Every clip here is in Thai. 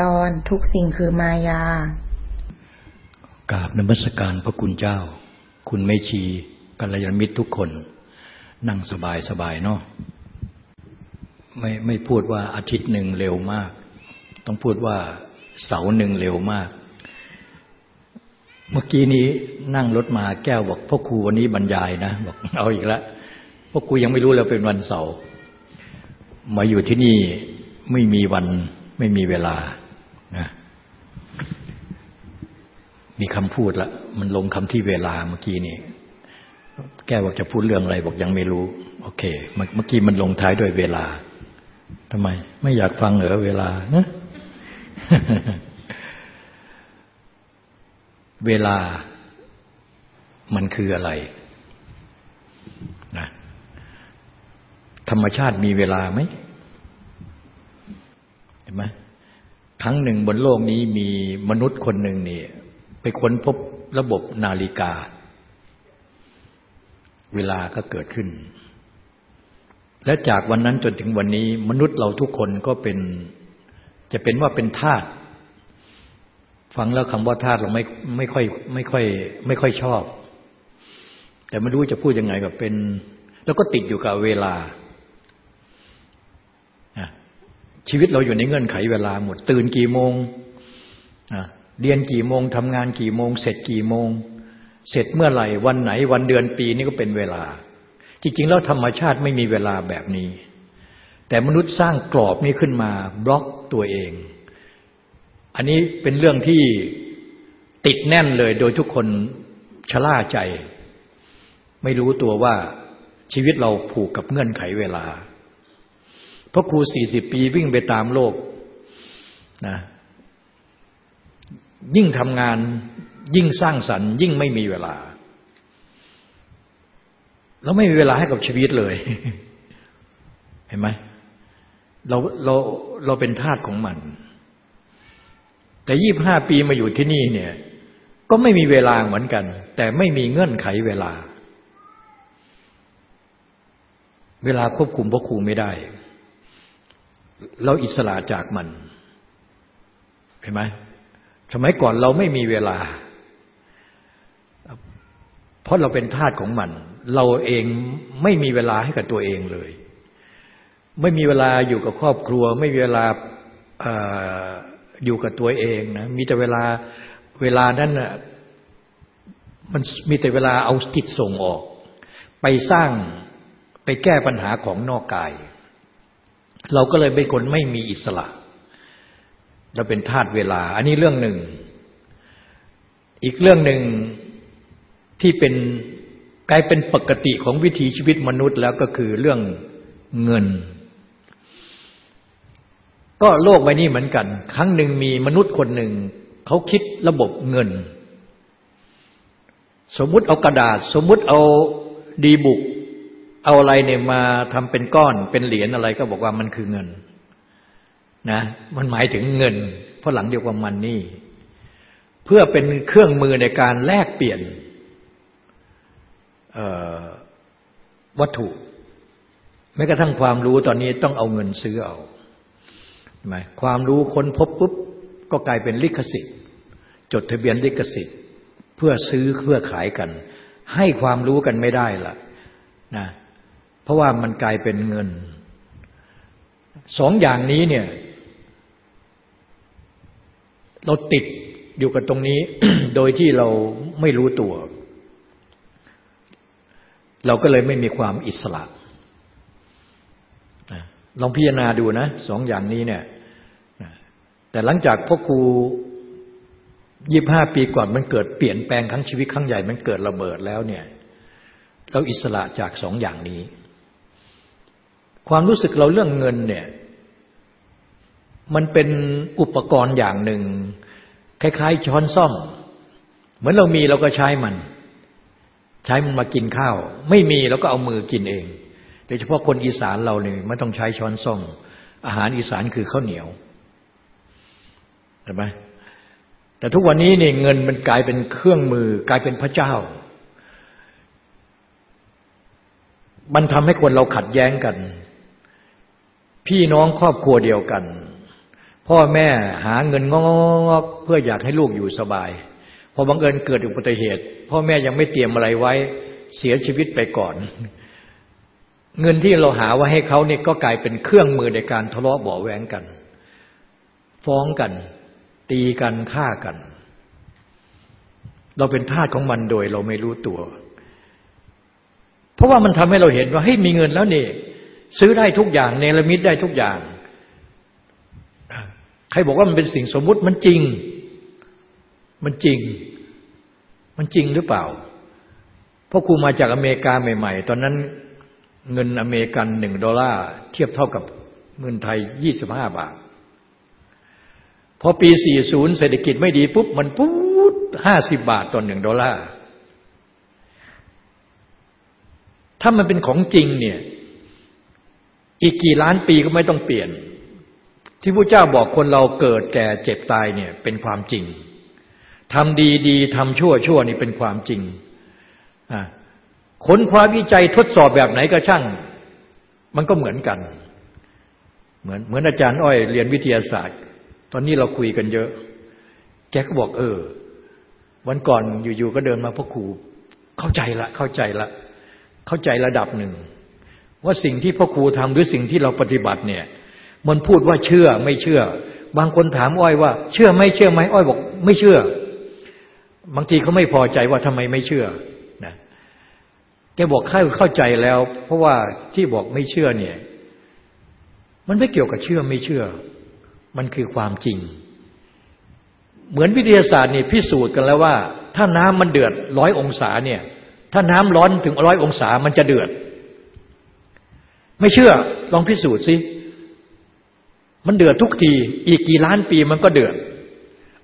ตอนทุกสิ่งคือมายากราบนมัสการพระคุณเจ้า คุณไม่ชีกัลยาณมิตรทุกคน นั่งสบายสบายเนาะไม่ไม่พูดว่าอาทิตย์หนึ่งเร็วมาก ต้องพูดว่าเสาหนึ่งเร็วมาก เมื่อกี้นี้นั่งรถมาแก้วบอกพ่อครูวันนี้บรรยายนะบอกเอาอีกแล้วพ่อครูยังไม่รู้แล้วเป็นวันเสาร์มาอยู่ที่นี่ไม่มีวันไม่มีเวลา นะมีคำพูดละมันลงคำที่เวลาเมื่อกี้นี่ แกบอกจะพูดเรื่องอะไรบอกยังไม่รู้ โอเค เมื่อกี้มันลงท้ายด้วยเวลาทำไม ไม่อยากฟังเหรอเวลาเนะเวลามันคืออะไรนะธรรมชาติมีเวลาไหมเห็นไหม ครั้งหนึ่งบนโลกนี้มีมนุษย์คนหนึ่งนี่ไปค้นพบระบบนาฬิกา เวลาก็เกิดขึ้น และจากวันนั้นจนถึงวันนี้ มนุษย์เราทุกคนก็เป็น จะเป็นว่าเป็นทาสฟังแล้วคำว่าทาสเราไม่ไม่ค่อยไม่ค่อยไม่ค่อยชอบ แต่ไม่รู้จะพูดยังไงกับเป็น แล้วก็ติดอยู่กับเวลา ชีวิตเราอยู่ในเงื่อนไขเวลาหมด ตื่นกี่โมงเรียนกี่โมงทำงานกี่โมง เสร็จกี่โมง เสร็จเมื่อไหร่วันไหนวันเดือนปีนี่ก็เป็นเวลา จริง ๆ แล้วธรรมชาติไม่มีเวลาแบบนี้ แต่มนุษย์สร้างกรอบนี้ขึ้นมาบล็อกตัวเอง อันนี้เป็นเรื่องที่ติดแน่นเลยโดยทุกคนชะล่าใจ ไม่รู้ตัวว่าชีวิตเราผูกกับเงื่อนไขเวลา พราะครูสี่สิบปีวิ่งไปตามโลกนะยิ่งทำงานยิ่งสร้างสรรค์ ยิ่งไม่มีเวลาเราไม่มีเวลาให้กับชีวิตเลย เห็นไหมเราเราเราเป็นทาสของมัน แต่ยี่บห้าปีมาอยู่ที่นี่เนี่ย ก็ไม่มีเวลาเหมือนกัน แต่ไม่มีเงื่อนไขเวลา เวลาควบคุมพระครูไม่ได้ เราอิสระจากมัน เห็นไหมสมัยก่อนเราไม่มีเวลา เพราะเราเป็นทาสของมัน เราเองไม่มีเวลาให้กับตัวเองเลย ไม่มีเวลาอยู่กับครอบครัว ไม่มีเวลาอยู่กับตัวเองนะมีแต่เวลาเวลานั้นน่ะมันมีแต่เวลาเอาจิตส่งออก ไปสร้างไปแก้ปัญหาของนอกกาย เราก็เลยเป็นคนไม่มีอิสระ เราเป็นทาสเวลา อันนี้เรื่องหนึ่ง อีกเรื่องหนึ่งที่เป็นกลายเป็นปกติของวิถีชีวิตมนุษย์แล้วก็คือเรื่องเงิน ก็โลกใบนี้เหมือนกัน ครั้งหนึ่งมีมนุษย์คนหนึ่ง เขาคิดระบบเงิน สมมุติเอากระดาษ สมมุติเอาดีบุก เอาอะไรเนี่ยมาทำเป็นก้อนเป็นเหรียญอะไรก็บอกว่ามันคือเงินนะมันหมายถึงเงินเพราะหลังเดียวกับมันนี่ เพื่อเป็นเครื่องมือในการแลกเปลี่ยนวัตถุแม้กระทั่งความรู้ตอนนี้ต้องเอาเงินซื้อเอาไหมความรู้ค้นพบปุ๊บก็กลายเป็นลิขสิทธิ์ จดทะเบียนลิขสิทธิ์ เพื่อซื้อเพื่อขายกัน ให้ความรู้กันไม่ได้ละนะ เพราะว่ามันกลายเป็นเงิน สองอย่างนี้เนี่ย เราติดอยู่กับตรงนี้ โดยที่เราไม่รู้ตัว เราก็เลยไม่มีความอิสระลองพิจารณาดูนะสองอย่างนี้เนี่ยแต่หลังจากพ่อครูยี่ห้าปีก่อนมันเกิดเปลี่ยนแปลงครั้งชีวิตครั้งใหญ่มันเกิดระเบิดแล้วเนี่ย เราอิสระจากสองอย่างนี้ ความรู้สึกเราเรื่องเงินเนี่ย มันเป็นอุปกรณ์อย่างหนึ่ง คล้ายๆ ช้อนซ่อม เหมือนเรามีเราก็ใช้มัน ใช้มันมากินข้าว ไม่มีเราก็เอามือกินเองโดยเฉพาะคนอีสานเราเนี่ยไม่ต้องใช้ช้อนซ่อม อาหารอีสานคือข้าวเหนียวเห็นไหมแต่ทุกวันนี้เนี่ยเงินมันกลายเป็นเครื่องมือกลายเป็นพระเจ้า มันทำให้คนเราขัดแย้งกัน พี่น้องครอบครัวเดียวกัน พ่อแม่หาเงินงอกเพื่ออยากให้ลูกอยู่สบาย พอบังเอิญเกิดอุบัติเหตุ พ่อแม่ยังไม่เตรียมอะไรไว้เสียชีวิตไปก่อน เงินที่เราหาไว้ให้เขาเนี่ยก็กลายเป็นเครื่องมือในการทะเลาะเบาแหวงกัน ฟ้องกัน ตีกันฆ่ากัน เราเป็นทาสของมันโดยเราไม่รู้ตัว เพราะว่ามันทำให้เราเห็นว่าเฮ้ยมีเงินแล้วนี่ ซื้อได้ทุกอย่างเนรมิตได้ทุกอย่าง ใครบอกว่ามันเป็นสิ่งสมมุติมันจริง มันจริง มันจริงหรือเปล่า เพราะครูมาจากอเมริกาใหม่ ๆ ตอนนั้นเงินอเมริกันหนึ่งดอลลาร์เทียบเท่ากับเงินไทยยี่สิบห้าบาท พอปีสี่ศูนย์เศรษฐกิจไม่ดีปุ๊บ มันปุ๊บห้าสิบบาทต่อหนึ่งดอลลาร์ถ้ามันเป็นของจริงเนี่ย อีกกี่ล้านปีก็ไม่ต้องเปลี่ยน ที่พระเจ้าบอกคนเราเกิดแก่เจ็บตายเนี่ยเป็นความจริงทำดีดีทำชั่วชั่วนี่เป็นความจริงค้นคว้าวิจัยทดสอบแบบไหนก็ช่าง มันก็เหมือนกัน เหมือนเหมือนอาจารย์อ้อยเรียนวิทยาศาสตร์ ตอนนี้เราคุยกันเยอะ แกก็บอกเออ วันก่อนอยู่ๆก็เดินมาพ่อครูเข้าใจละ เข้าใจละ เข้าใจระดับหนึ่ง ว่าสิ่งที่พ่อครูทำหรือสิ่งที่เราปฏิบัติเนี่ย มันพูดว่าเชื่อไม่เชื่อ บางคนถามอ้อยว่า เชื่อไม่เชื่อไหมอ้อยบอก ไม่เชื่อ บางทีเขาไม่พอใจว่าทำไมไม่เชื่อนะแกบอกเข้าเข้าใจแล้ว เพราะว่าที่บอกไม่เชื่อเนี่ย มันไม่เกี่ยวกับเชื่อไม่เชื่อ มันคือความจริง เหมือนวิทยาศาสตร์เนี่ยพิสูจน์กันแล้วว่า ถ้าน้ำมันเดือดร้อยองศาเนี่ย ถ้าน้ำร้อนถึงร้อยองศามันจะเดือด ไม่เชื่อ ลองพิสูจน์สิ มันเดือดทุกที อีกกี่ล้านปีมันก็เดือด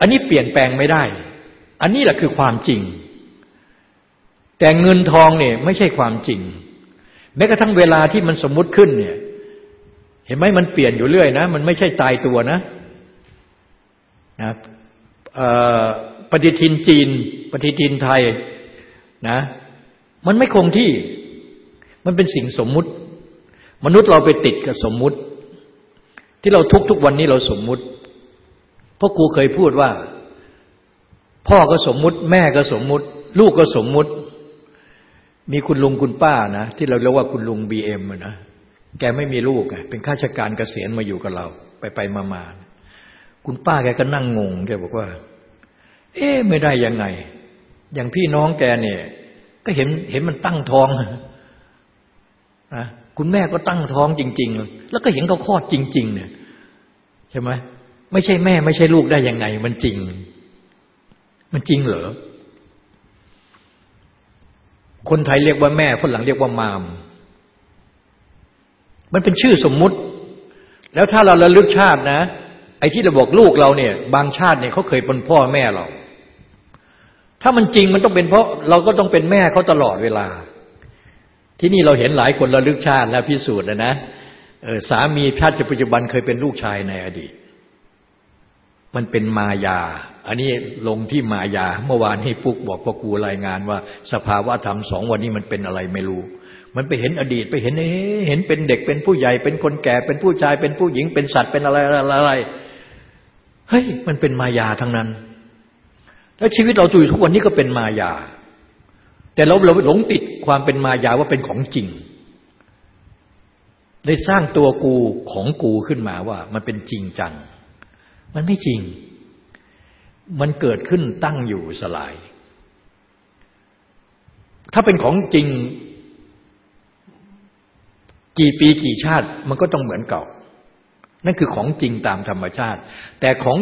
อันนี้เปลี่ยนแปลงไม่ได้ อันนี้แหละคือความจริง แต่เงินทองเนี่ยไม่ใช่ความจริง แม้กระทั่งเวลาที่มันสมมุติขึ้นเนี่ย เห็นไหมมันเปลี่ยนอยู่เรื่อยนะ มันไม่ใช่ตายตัวนะนะปฏิทินจีน ปฏิทินไทยนะ มันไม่คงที่ มันเป็นสิ่งสมมุติ มนุษย์เราไปติดกับสมมุติ ที่เราทุกทุกวันนี้เราสมมุติพ่อครูเคยพูดว่า พ่อก็สมมุติ แม่ก็สมมุติ ลูกก็สมมุติ มีคุณลุงคุณป้านะ ที่เราเรียกว่าคุณลุงบีเอ็มนะแกไม่มีลูกเป็นข้าราชการเกษียณมาอยู่กับเรา ไปไปมามาคุณป้าแกก็นั่งงงแกบอกว่า เอ๊ะไม่ได้ยังไง อย่างพี่น้องแกเนี่ย ก็เห็นเห็นมันตั้งท้องนะ คุณแม่ก็ตั้งท้องจริง ๆ แล้วก็เห็นเขาคลอดจริง ๆ เนี่ยใช่ไหมไม่ใช่แม่ไม่ใช่ลูกได้ยังไง มันจริง มันจริงเหรอคนไทยเรียกว่าแม่คนหลังเรียกว่ามาม มันเป็นชื่อสมมุติ แล้วถ้าเราระลึกชาตินะ ไอ้ที่เราบอกลูกเราเนี่ย บางชาติเนี่ยเขาเคยเป็นพ่อแม่เรา ถ้ามันจริงมันต้องเป็นเพราะ เราก็ต้องเป็นแม่เขาตลอดเวลา ที่นี่เราเห็นหลายคนระลึกชาติแล้วพิสูจน์แล้วนะสามีชาติปัจจุบันเคยเป็นลูกชายในอดีต มันเป็นมายา อันนี้ลงที่มายา เมื่อวานให้ปุ๊กบอกพ่อครูรายงานว่า สภาวะธรรมสองวันนี้มันเป็นอะไรไม่รู้ มันไปเห็นอดีตไปเห็นเห็นเป็นเด็กเป็นผู้ใหญ่เป็นคนแก่เป็นผู้ชายเป็นผู้หญิงเป็นสัตว์เป็นอะไรอะไรเฮ้ยมันเป็นมายาทั้งนั้น แล้วชีวิตเราอยู่ทุกวันนี้ก็เป็นมายา แต่เราเราหลงติดความเป็นมายาว่าเป็นของจริง ได้สร้างตัวกูของกูขึ้นมาว่า มันเป็นจริงจัง มันไม่จริง มันเกิดขึ้นตั้งอยู่สลาย ถ้าเป็นของจริง กี่ปีกี่ชาติมันก็ต้องเหมือนเก่า นั่นคือของจริงตามธรรมชาติ แต่ของ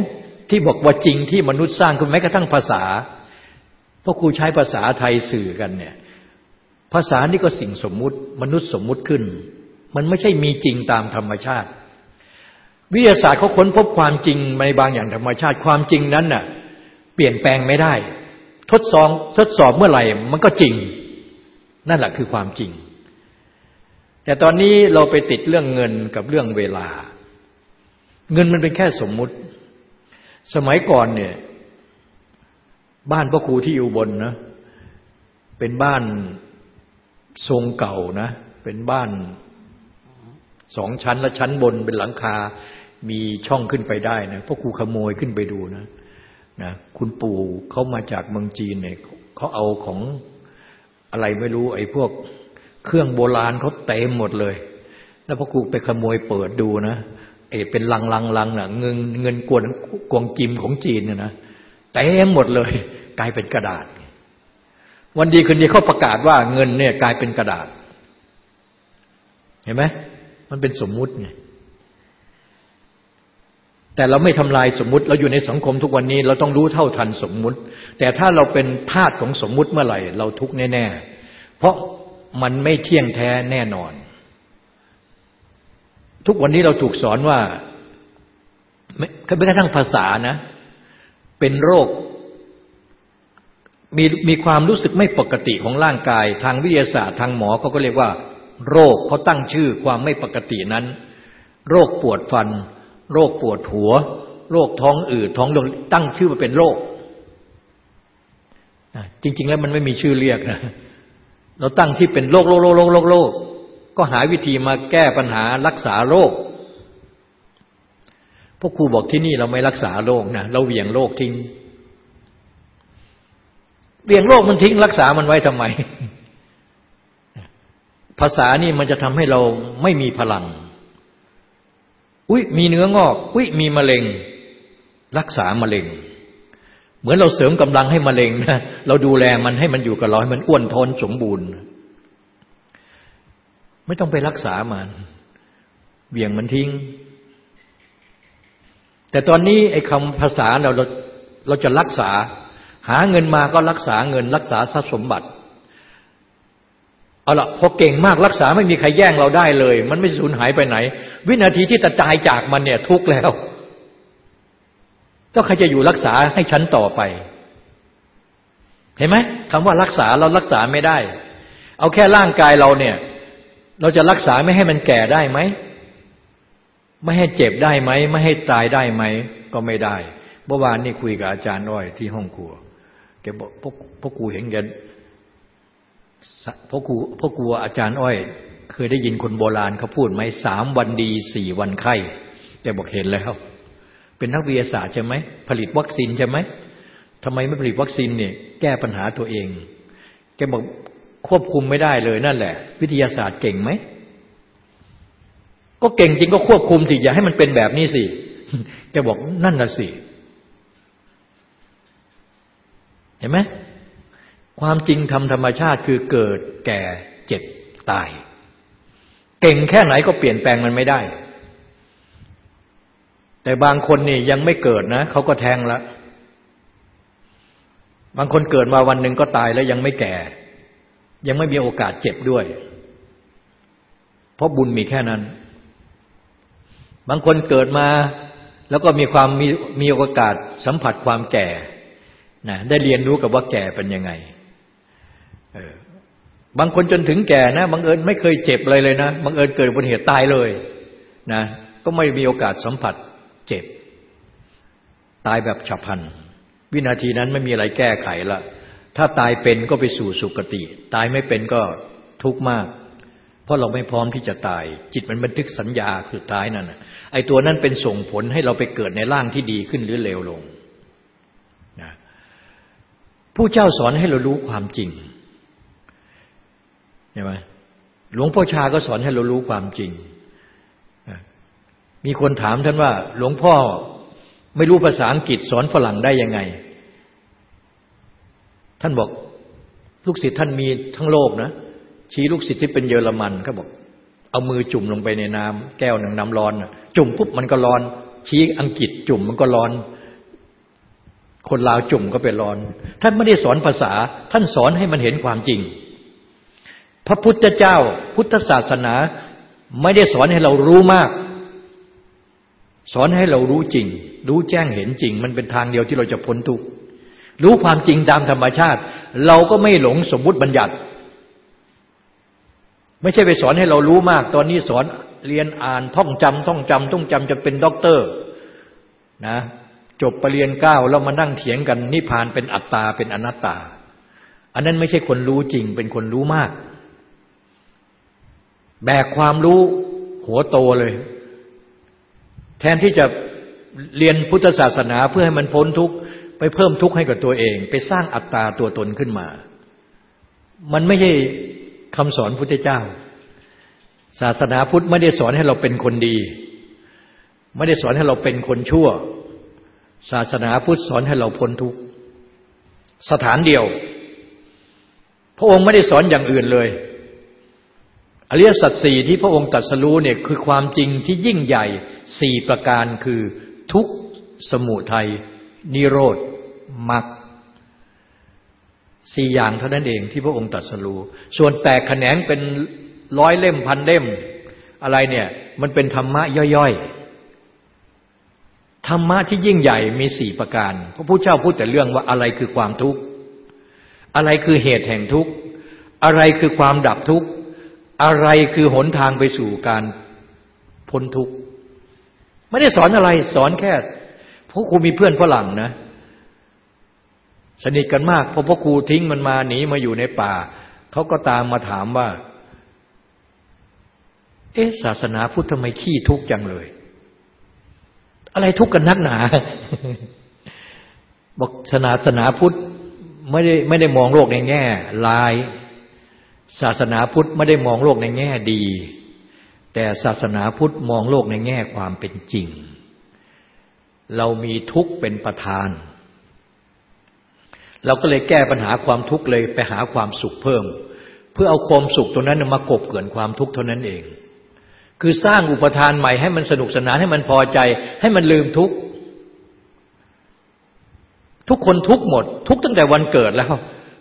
ที่บอกว่าจริงที่มนุษย์สร้างคือแม้กระทั่งภาษา ราะครูใช้ภาษาไทยสื่อกันเนี่ย ภาษานี่ก็สิ่งสมมุติ มนุษย์สมมุติขึ้น มันไม่ใช่มีจริงตามธรรมชาติ วิทยาศาสตร์เขาค้นพบความจริงในบางอย่างธรรมชาติ ความจริงนั้นน่ะ เปลี่ยนแปลงไม่ได้ ทดสอบทดสอบเมื่อไหร่มันก็จริง นั่นแหละคือความจริง แต่ตอนนี้เราไปติดเรื่องเงินกับเรื่องเวลา เงินมันเป็นแค่สมมุติ สมัยก่อนเนี่ย บ้านพ่อครูที่อยู่บนนะ เป็นบ้านทรงเก่านะ เป็นบ้านสองชั้นและชั้นบนเป็นหลังคา มีช่องขึ้นไปได้นะพวกครูขโมยขึ้นไปดูนะนะคุณปู่เขามาจากเมืองจีนเนี่ยเขาเอาของอะไรไม่รู้ ไอ้พวกเครื่องโบราณเขาเต็มหมดเลย แล้วพอกูไปขโมยเปิดดูนะเอเป็นลังลังลังน่ะเงินเงินกวนกวงจิมของจีนเนี่ยนะเต็มหมดเลย กลายเป็นกระดาษ วันดีคืนดีเขาประกาศว่าเงินเนี่ยกลายเป็นกระดาษ เห็นไหมมันเป็นสมมุติไงแต่เราไม่ทำลายสมมุติ เราอยู่ในสังคมทุกวันนี้ เราต้องรู้เท่าทันสมมุติ แต่ถ้าเราเป็นทาสของสมมุติเมื่อไหร่ เราทุกข์แน่ ๆ เพราะมันไม่เที่ยงแท้แน่นอน ทุกวันนี้เราถูกสอนว่าไม่กระทั่งภาษานะ เป็นโรค มีมีความรู้สึกไม่ปกติของร่างกาย ทางวิทยาศาสตร์ทางหมอเขาก็เรียกว่า โรคเขาตั้งชื่อความไม่ปกตินั้น โรคปวดฟัน โรคปวดหัว โรคท้องอืดท้องลงตั้งชื่อมาเป็นโรคจริง ๆ แล้วมันไม่มีชื่อเรียกนะเราตั้งที่เป็นโรคโรคโรคโรคโรคโรคก็หาวิธีมาแก้ปัญหารักษาโรคพวกครูบอกที่นี่เราไม่รักษาโรคนะเราเหวี่ยงโรคทิ้ง เหวี่ยงโรคมันทิ้งรักษามันไว้ทำไม ภาษานี่มันจะทำให้เราไม่มีพลัง อุ้ยมีเนื้องอก อุ้ยมีมะเร็ง รักษามะเร็ง เหมือนเราเสริมกำลังให้มะเร็งนะเราดูแลมันให้มันอยู่กับเราให้มันอ้วนทนสมบูรณ์ ไม่ต้องไปรักษามันเบี่ยงมันทิ้ง แต่ตอนนี้ไอ้คำภาษาเราเราเราจะรักษา หาเงินมาก็รักษาเงิน รักษาทรัพย์สมบัติ เอาละพอเก่งมากรักษาไม่มีใครแย่งเราได้เลย มันไม่สูญหายไปไหน วินาทีที่จะตายจากมันเนี่ย ทุกแล้วก็ใครจะอยู่รักษาให้ฉันต่อไป เห็นไหมคำว่ารักษาเรารักษาไม่ได้ เอาแค่ร่างกายเราเนี่ย เราจะรักษาไม่ให้มันแก่ได้ไหมไม่ให้เจ็บได้ไหม ไม่ให้ตายได้ไหม ก็ไม่ได้เมื่อวานนี่คุยกับอาจารย์อ้อยที่ห้องครัว แกบอกพวกพวกกูเห็นแกพวกกูพวกกูอาจารย์อ้อย เคยได้ยินคนโบราณเขาพูดไหมสามวันดีสี่วันไข้แกบอกเห็นแล้ว เป็นนักวิทยาศาสตร์ใช่ไหมผลิตวัคซีนใช่ไหมทำไมไม่ผลิตวัคซีนเนี่ยแก้ปัญหาตัวเอง แกบอกควบคุมไม่ได้เลยนั่นแหละ วิทยาศาสตร์เก่งไหม ก็เก่งจริงก็ควบคุมสิอย่าให้มันเป็นแบบนี้สิแกบอกนั่นน่ะสิ เห็นไหมความจริงทำธรรมชาติคือเกิดแก่เจ็บตาย เก่งแค่ไหนก็เปลี่ยนแปลงมันไม่ได้ แต่บางคนนี่ยังไม่เกิดนะเขาก็แทงละบางคนเกิดมาวันหนึ่งก็ตายแล้วยังไม่แก่ ยังไม่มีโอกาสเจ็บด้วย เพราะบุญมีแค่นั้น บางคนเกิดมาแล้วก็มีความมีมีโอกาสสัมผัสความแก่ นะได้เรียนรู้กับว่าแก่เป็นยังไงบางคนจนถึงแก่นะบางเอิญไม่เคยเจ็บเลยเลยนะบางเอิญเกิดอุบัติเหตุตายเลยนะก็ไม่มีโอกาสสัมผัสเจ็บ ตายแบบฉับพลัน วินาทีนั้นไม่มีอะไรแก้ไขละถ้าตายเป็นก็ไปสู่สุคติ ตายไม่เป็นก็ทุกข์มาก เพราะเราไม่พร้อมที่จะตาย จิตมันบันทึกสัญญาสุดท้ายนั่นไอ้ตัวนั้นเป็นส่งผลให้เราไปเกิดในร่างที่ดีขึ้นหรือเลวลง ผู้เจ้าสอนให้เรารู้ความจริงใช่ไหมหลวงพ่อชาก็สอนให้เรารู้ความจริง มีคนถามท่านว่า หลวงพ่อไม่รู้ภาษาอังกฤษสอนฝรั่งได้ยังไง ท่านบอกลูกศิษย์ท่านมีทั้งโลกนะ ชี้ลูกศิษย์ที่เป็นเยอรมันเขาบอก เอามือจุ่มลงไปในน้ำแก้วหนึ่งน้ำร้อน จุ่มปุ๊บมันก็ร้อน ชี้อังกฤษจุ่มมันก็ร้อน คนลาวจุ่มก็เป็นร้อน ท่านไม่ได้สอนภาษา ท่านสอนให้มันเห็นความจริง พระพุทธเจ้า พุทธศาสนาไม่ได้สอนให้เรารู้มาก สอนให้เรารู้จริง รู้แจ้งเห็นจริง มันเป็นทางเดียวที่เราจะพ้นทุกข์รู้ความจริงตามธรรมชาติ เราก็ไม่หลงสมมุติบัญญัติ ไม่ใช่ไปสอนให้เรารู้มาก ตอนนี้สอนเรียนอ่านท่องจำท่องจำท่องจำจะเป็นด็อกเตอร์นะ จบปรริญญาเก้าแล้วมานั่งเถียงกันนิพพานเป็นอัตตาเป็นอนัตตา อันนั้นไม่ใช่คนรู้จริง เป็นคนรู้มาก แบกความรู้หัวโตเลย แทนที่จะเรียนพุทธศาสนาเพื่อให้มันพ้นทุกข์ไปเพิ่มทุกข์ให้กับตัวเอง ไปสร้างอัตตาตัวตนขึ้นมา มันไม่ใช่คำสอนพุทธเจ้า ศาสนาพุทธไม่ได้สอนให้เราเป็นคนดี ไม่ได้สอนให้เราเป็นคนชั่ว ศาสนาพุทธสอนให้เราพ้นทุกข์สถานเดียว พระองค์ไม่ได้สอนอย่างอื่นเลย อริยสัจสี่ที่พระองค์ตรัสรู้เนี่ยคือความจริงที่ยิ่งใหญ่สี่ประการคือทุกสมุทัยนิโรธมรรคสี่อย่างเท่านั้นเองที่พระองค์ตรัสรู้ส่วนแตกแขนงเป็นร้อยเล่มพันเล่มอะไรเนี่ย มันเป็นธรรมะย่อยๆ ธรรมะที่ยิ่งใหญ่มีสี่ประการพระพุทธเจ้าพูดแต่เรื่องว่าอะไรคือความทุกข์อะไรคือเหตุแห่งทุกข์อะไรคือความดับทุกข์อะไรคือหนทางไปสู่การพ้นทุกข์ไม่ได้สอนอะไรสอนแค่พราะครูมีเพื่อนฝรั่งนะ สนิทกันมากพอพ่อครูทิ้งมันมาหนีมาอยู่ในป่าเขาก็ตามมาถามว่า เอ๊ะศาสนาพุทธทำไมขี้ทุกข์จังเลย อะไรทุกข์กันนักหนา บอกศาสนาพุทธไม่ได้ไม่ได้มองโลกในแง่ลาย ศาสนาพุทธไม่ได้มองโลกในแง่ดี แต่ศาสนาพุทธมองโลกในแง่ความเป็นจริง เรามีทุกข์เป็นประธาน เราก็เลยแก้ปัญหาความทุกข์เลยไปหาความสุขเพิ่ม เพื่อเอาความสุขตัวนั้นมากบเกินความทุกข์เท่านั้นเอง คือสร้างอุปทานใหม่ให้มันสนุกสนานให้มันพอใจ ให้มันลืมทุกทุกคนทุกหมด ทุกตั้งแต่วันเกิดแล้ว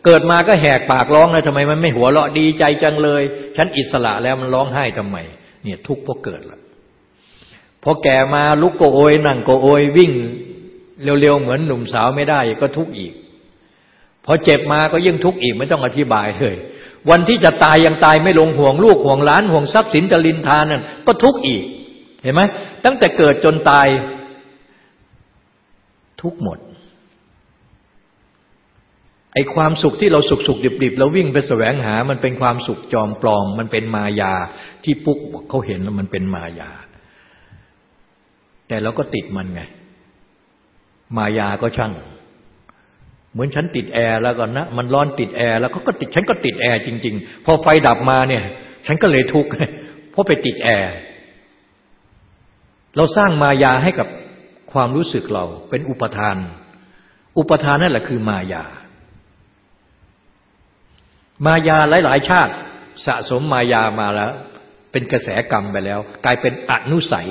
เกิดมาก็แหกปากร้องเลยทำไมมันไม่หัวเราะดีใจจังเลย ฉันอิสระแล้วมันร้องไห้ทำไม เนี่ยทุกเพราะเกิดละพอแก่มาลุกโกโอยนั่งโกโอยวิ่งเร็วๆเหมือนหนุ่มสาวไม่ได้ก็ทุกข์อีกพอเจ็บมาก็ยิ่งทุกข์อีกไม่ต้องอธิบายเลย วันที่จะตายยังตายไม่ลงห่วงลูกห่วงหลานห่วงทรัพย์สินจรินทานนั่นก็ทุกข์อีก เห็นไหมตั้งแต่เกิดจนตายทุกหมด ไอความสุขที่เราสุขสุขดิบดิบแล้ววิ่งไปแสวงหา มันเป็นความสุขจอมปลอม มันเป็นมายา ที่ปุ๊กเขาเห็นแล้วมันเป็นมายา แต่เราก็ติดมันไง มายาก็ช่าง เหมือนฉันติดแอร์แล้วก็นะมันร้อนติดแอร์แล้วก็ติดฉันก็ติดแอร์จริง ๆ พอไฟดับมาเนี่ย ฉันก็เลยทุกข์เพราะไปติดแอร์เราสร้างมายาให้กับความรู้สึกเราเป็นอุปาทาน อุปาทานนั่นแหละคือมายา มายาหลาย ๆ ชาติสะสมมายามาแล้ว เป็นกระแสกรรมไปแล้ว กลายเป็นอนุสัย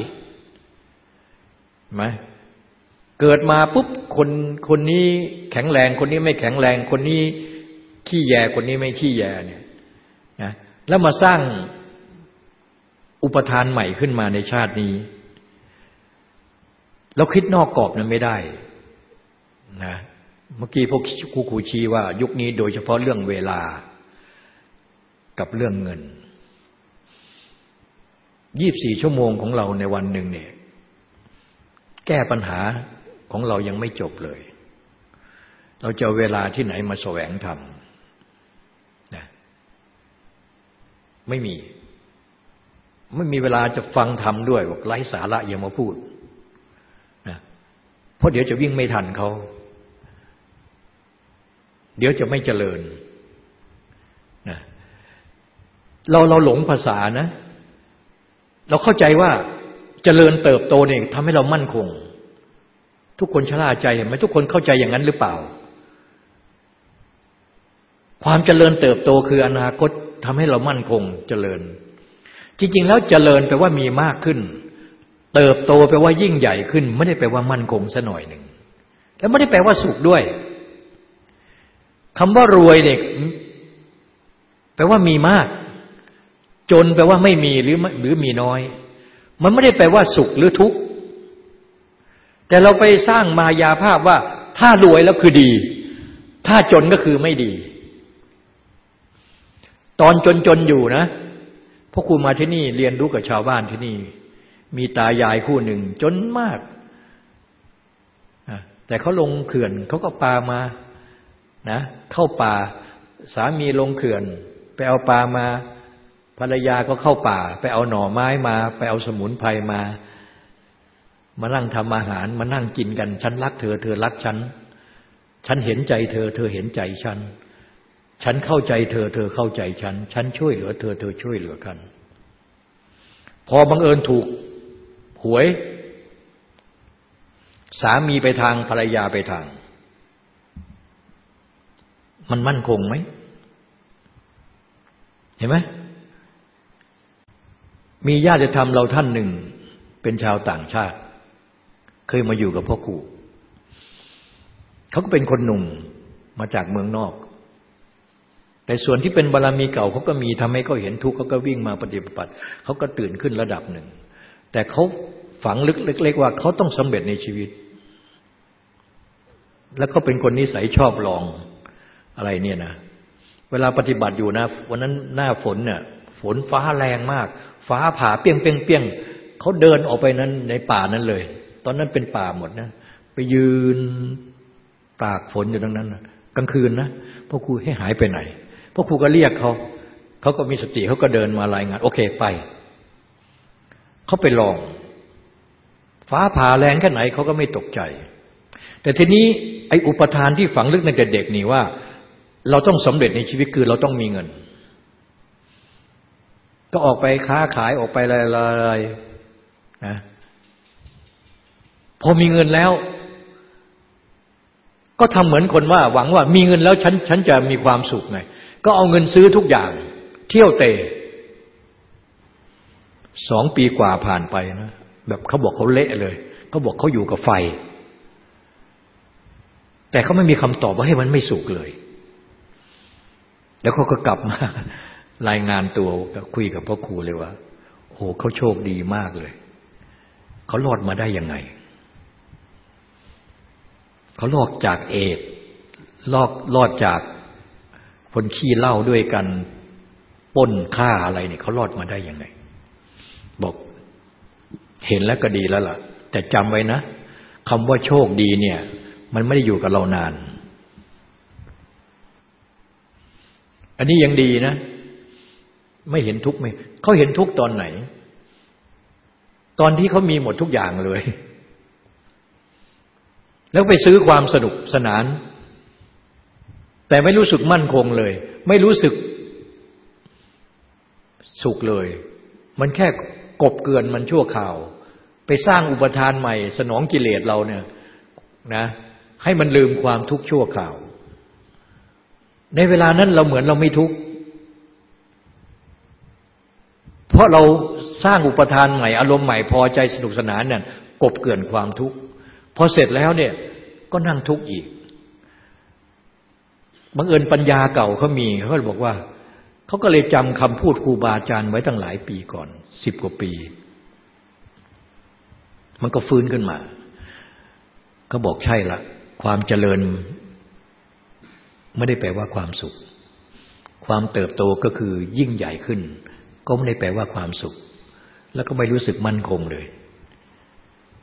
ไหม เกิดมาปุ๊บคนคนนี้แข็งแรงคนนี้ไม่แข็งแรงคนนี้ขี้แยคนนี้ไม่ขี้แยเนี่ยนะแล้วมาสร้างอุปทานใหม่ขึ้นมาในชาตินี้ เราคิดนอกกรอบนั้นไม่ได้นะเมื่อกี้พวกครูครูชี้ว่า ยุคนี้โดยเฉพาะเรื่องเวลากับเรื่องเงินยี่บสี่ชั่วโมงของเราในวันหนึ่งเนี่ย แก้ปัญหา ของเรายังไม่จบเลย เราจะเวลาที่ไหนมาแสวงธรรมนะไม่มี ไม่มีเวลาจะฟังธรรมด้วยบอกไร้สาระอย่ามาพูดนะเพราะเดี๋ยวจะวิ่งไม่ทันเขาเดี๋ยวจะไม่เจริญเราเราหลงภาษานะ เราเข้าใจว่าเจริญเติบโตเนี่ยทำให้เรามั่นคง ทุกคนชราใจเห็นไหมทุกคนเข้าใจอย่างนั้นหรือเปล่า ความเจริญเติบโตคืออนาคตทำให้เรามั่นคงเจริญ จริง ๆ แล้วเจริญแปลว่ามีมากขึ้น เติบโตแปลว่ายิ่งใหญ่ขึ้น ไม่ได้แปลว่ามั่นคงซะหน่อยหนึ่งแล้วไม่ได้แปลว่าสุขด้วยคำว่ารวยเนี่ยแปลว่ามีมาก จนแปลว่าไม่มีหรือหรือมีน้อย มันไม่ได้แปลว่าสุขหรือทุกข์ แต่เราไปสร้างมายาภาพว่าถ้ารวยแล้วคือดี ถ้าจนก็คือไม่ดี ตอนจนจนอยู่นะพราะครูมาที่นี่เรียนรู้กับชาวบ้านที่นี่ มีตายายคู่หนึ่งจนมาก แต่เขาลงเขื่อนเขาก็ปลามานะเข้าป่าสามีลงเขื่อน ไปเอาปลามา ภรรยาก็เข้าป่า ไปเอาหน่อไม้มา ไปเอาสมุนไพรมา มานั่งทำอาหารมานั่งกินกัน ฉันรักเธอ เธอรักฉัน ฉันเห็นใจเธอ เธอเห็นใจฉัน ฉันเข้าใจเธอ เธอเข้าใจฉัน ฉันช่วยเหลือเธอ เธอช่วยเหลือกัน พอบังเอิญถูกหวย สามีไปทางภรรยาไปทาง มันมั่นคงไหม เห็นไหมมีญาติธรรมเราท่านหนึ่ง เป็นชาวต่างชาติ เคยมาอยู่กับพ่อครูเขาก็เป็นคนหนุ่มมาจากเมืองนอก แต่ส่วนที่เป็นบารรมีเก่าเขาก็มีทำให้เขาเห็นทุกข์เขาก็วิ่งมาปฏิบัติเขาก็ตื่นขึ้นระดับหนึ่ง แต่เขาฝังลึกเล็กๆว่าเขาต้องสำเร็จในชีวิต แล้วเขาเป็นคนนิสัยชอบลองอะไรเนี่ยนะเวลาปฏิบัติอยู่นะ วันนั้นหน้าฝนเนี่ยฝนฟ้าแรงมาก ฟ้าผ่าเปี้ยงเปี้ยงเปี้ยงเขาเดินออกไปนั้นในป่านั้นเลย ตอนนั้นเป็นป่าหมดนะ ไปยืนตากฝนอยู่ตรงนั้นกลางคืนนะพ่อครูให้หายไปไหนพ่อครูก็เรียกเขาเขาก็มีสติเขาก็เดินมารายงาน โอเคไปเขาไปลอง ฟ้าผ่าแรงแค่ไหนเขาก็ไม่ตกใจ แต่ทีนี้ไอ้อุปทานที่ฝังลึกในแต่เด็กนี่ว่า เราต้องสำเร็จในชีวิตคือเราต้องมีเงิน ก็ออกไปค้าขายออกไปอะไรๆนะ อมีเงินแล้ว ก็ทำเหมือนคนว่า หวังว่ามีเงินแล้วฉันฉันจะมีความสุขไง ก็เอาเงินซื้อทุกอย่าง เที่ยวเตะสองปีกว่าผ่านไปนะแบบเขาบอกเขาเละเลยเขาบอกเขาอยู่กับไฟ แต่เขาไม่มีคำตอบว่าให้มันไม่สุขเลย แล้วเขาก็กลับมารายงานตัวคุยกับพ่อครูเลยว่าโอ้เขาโชคดีมากเลย เขารอดมาได้ยังไง เขารอดจากเอดรอดรอดจากคนขี้เล้าด้วยกันป้นฆ่าอะไรเนี่ยเขารอดมาได้ยังไง บอกเห็นแล้วก็ดีแล้วล่ะ แต่จำไว้นะคำว่าโชคดีเนี่ย มันไม่ได้อยู่กับเรานาน อันนี้ยังดีนะ ไม่เห็นทุกข์ไหมเขาเห็นทุกข์ตอนไหน ตอนที่เขามีหมดทุกอย่างเลย แล้วไปซื้อความสนุกสนาน แต่ไม่รู้สึกมั่นคงเลย ไม่รู้สึกสุขเลย มันแค่กบเกินมันชั่วข่าว ไปสร้างอุปทานใหม่ สนองกิเลสเราเนี่ยนะ ให้มันลืมความทุกข์ชั่วข่าว ในเวลานั้นเราเหมือนเราไม่ทุกข์เพราะเราสร้างอุปทานใหม่ อารมณ์ใหม่พอใจสนุกสนานเนี่ยกบเกินความทุกข์ พอเสร็จแล้วเนี่ยก็นั่งทุกข์อีกบังเอิญปัญญาเก่าเขามีเขาบอกว่าเขาก็เลยจำคำพูดครูบาอาจารย์ไว้ตั้งหลายปีก่อนสิบกว่าปี มันก็ฟื้นขึ้นมาเขาบอกใช่ละ ความเจริญ ไม่ได้แปลว่าความสุข ความเติบโตก็คือยิ่งใหญ่ขึ้น ก็ไม่ได้แปลว่าความสุข แล้วก็ไม่รู้สึกมั่นคงเลย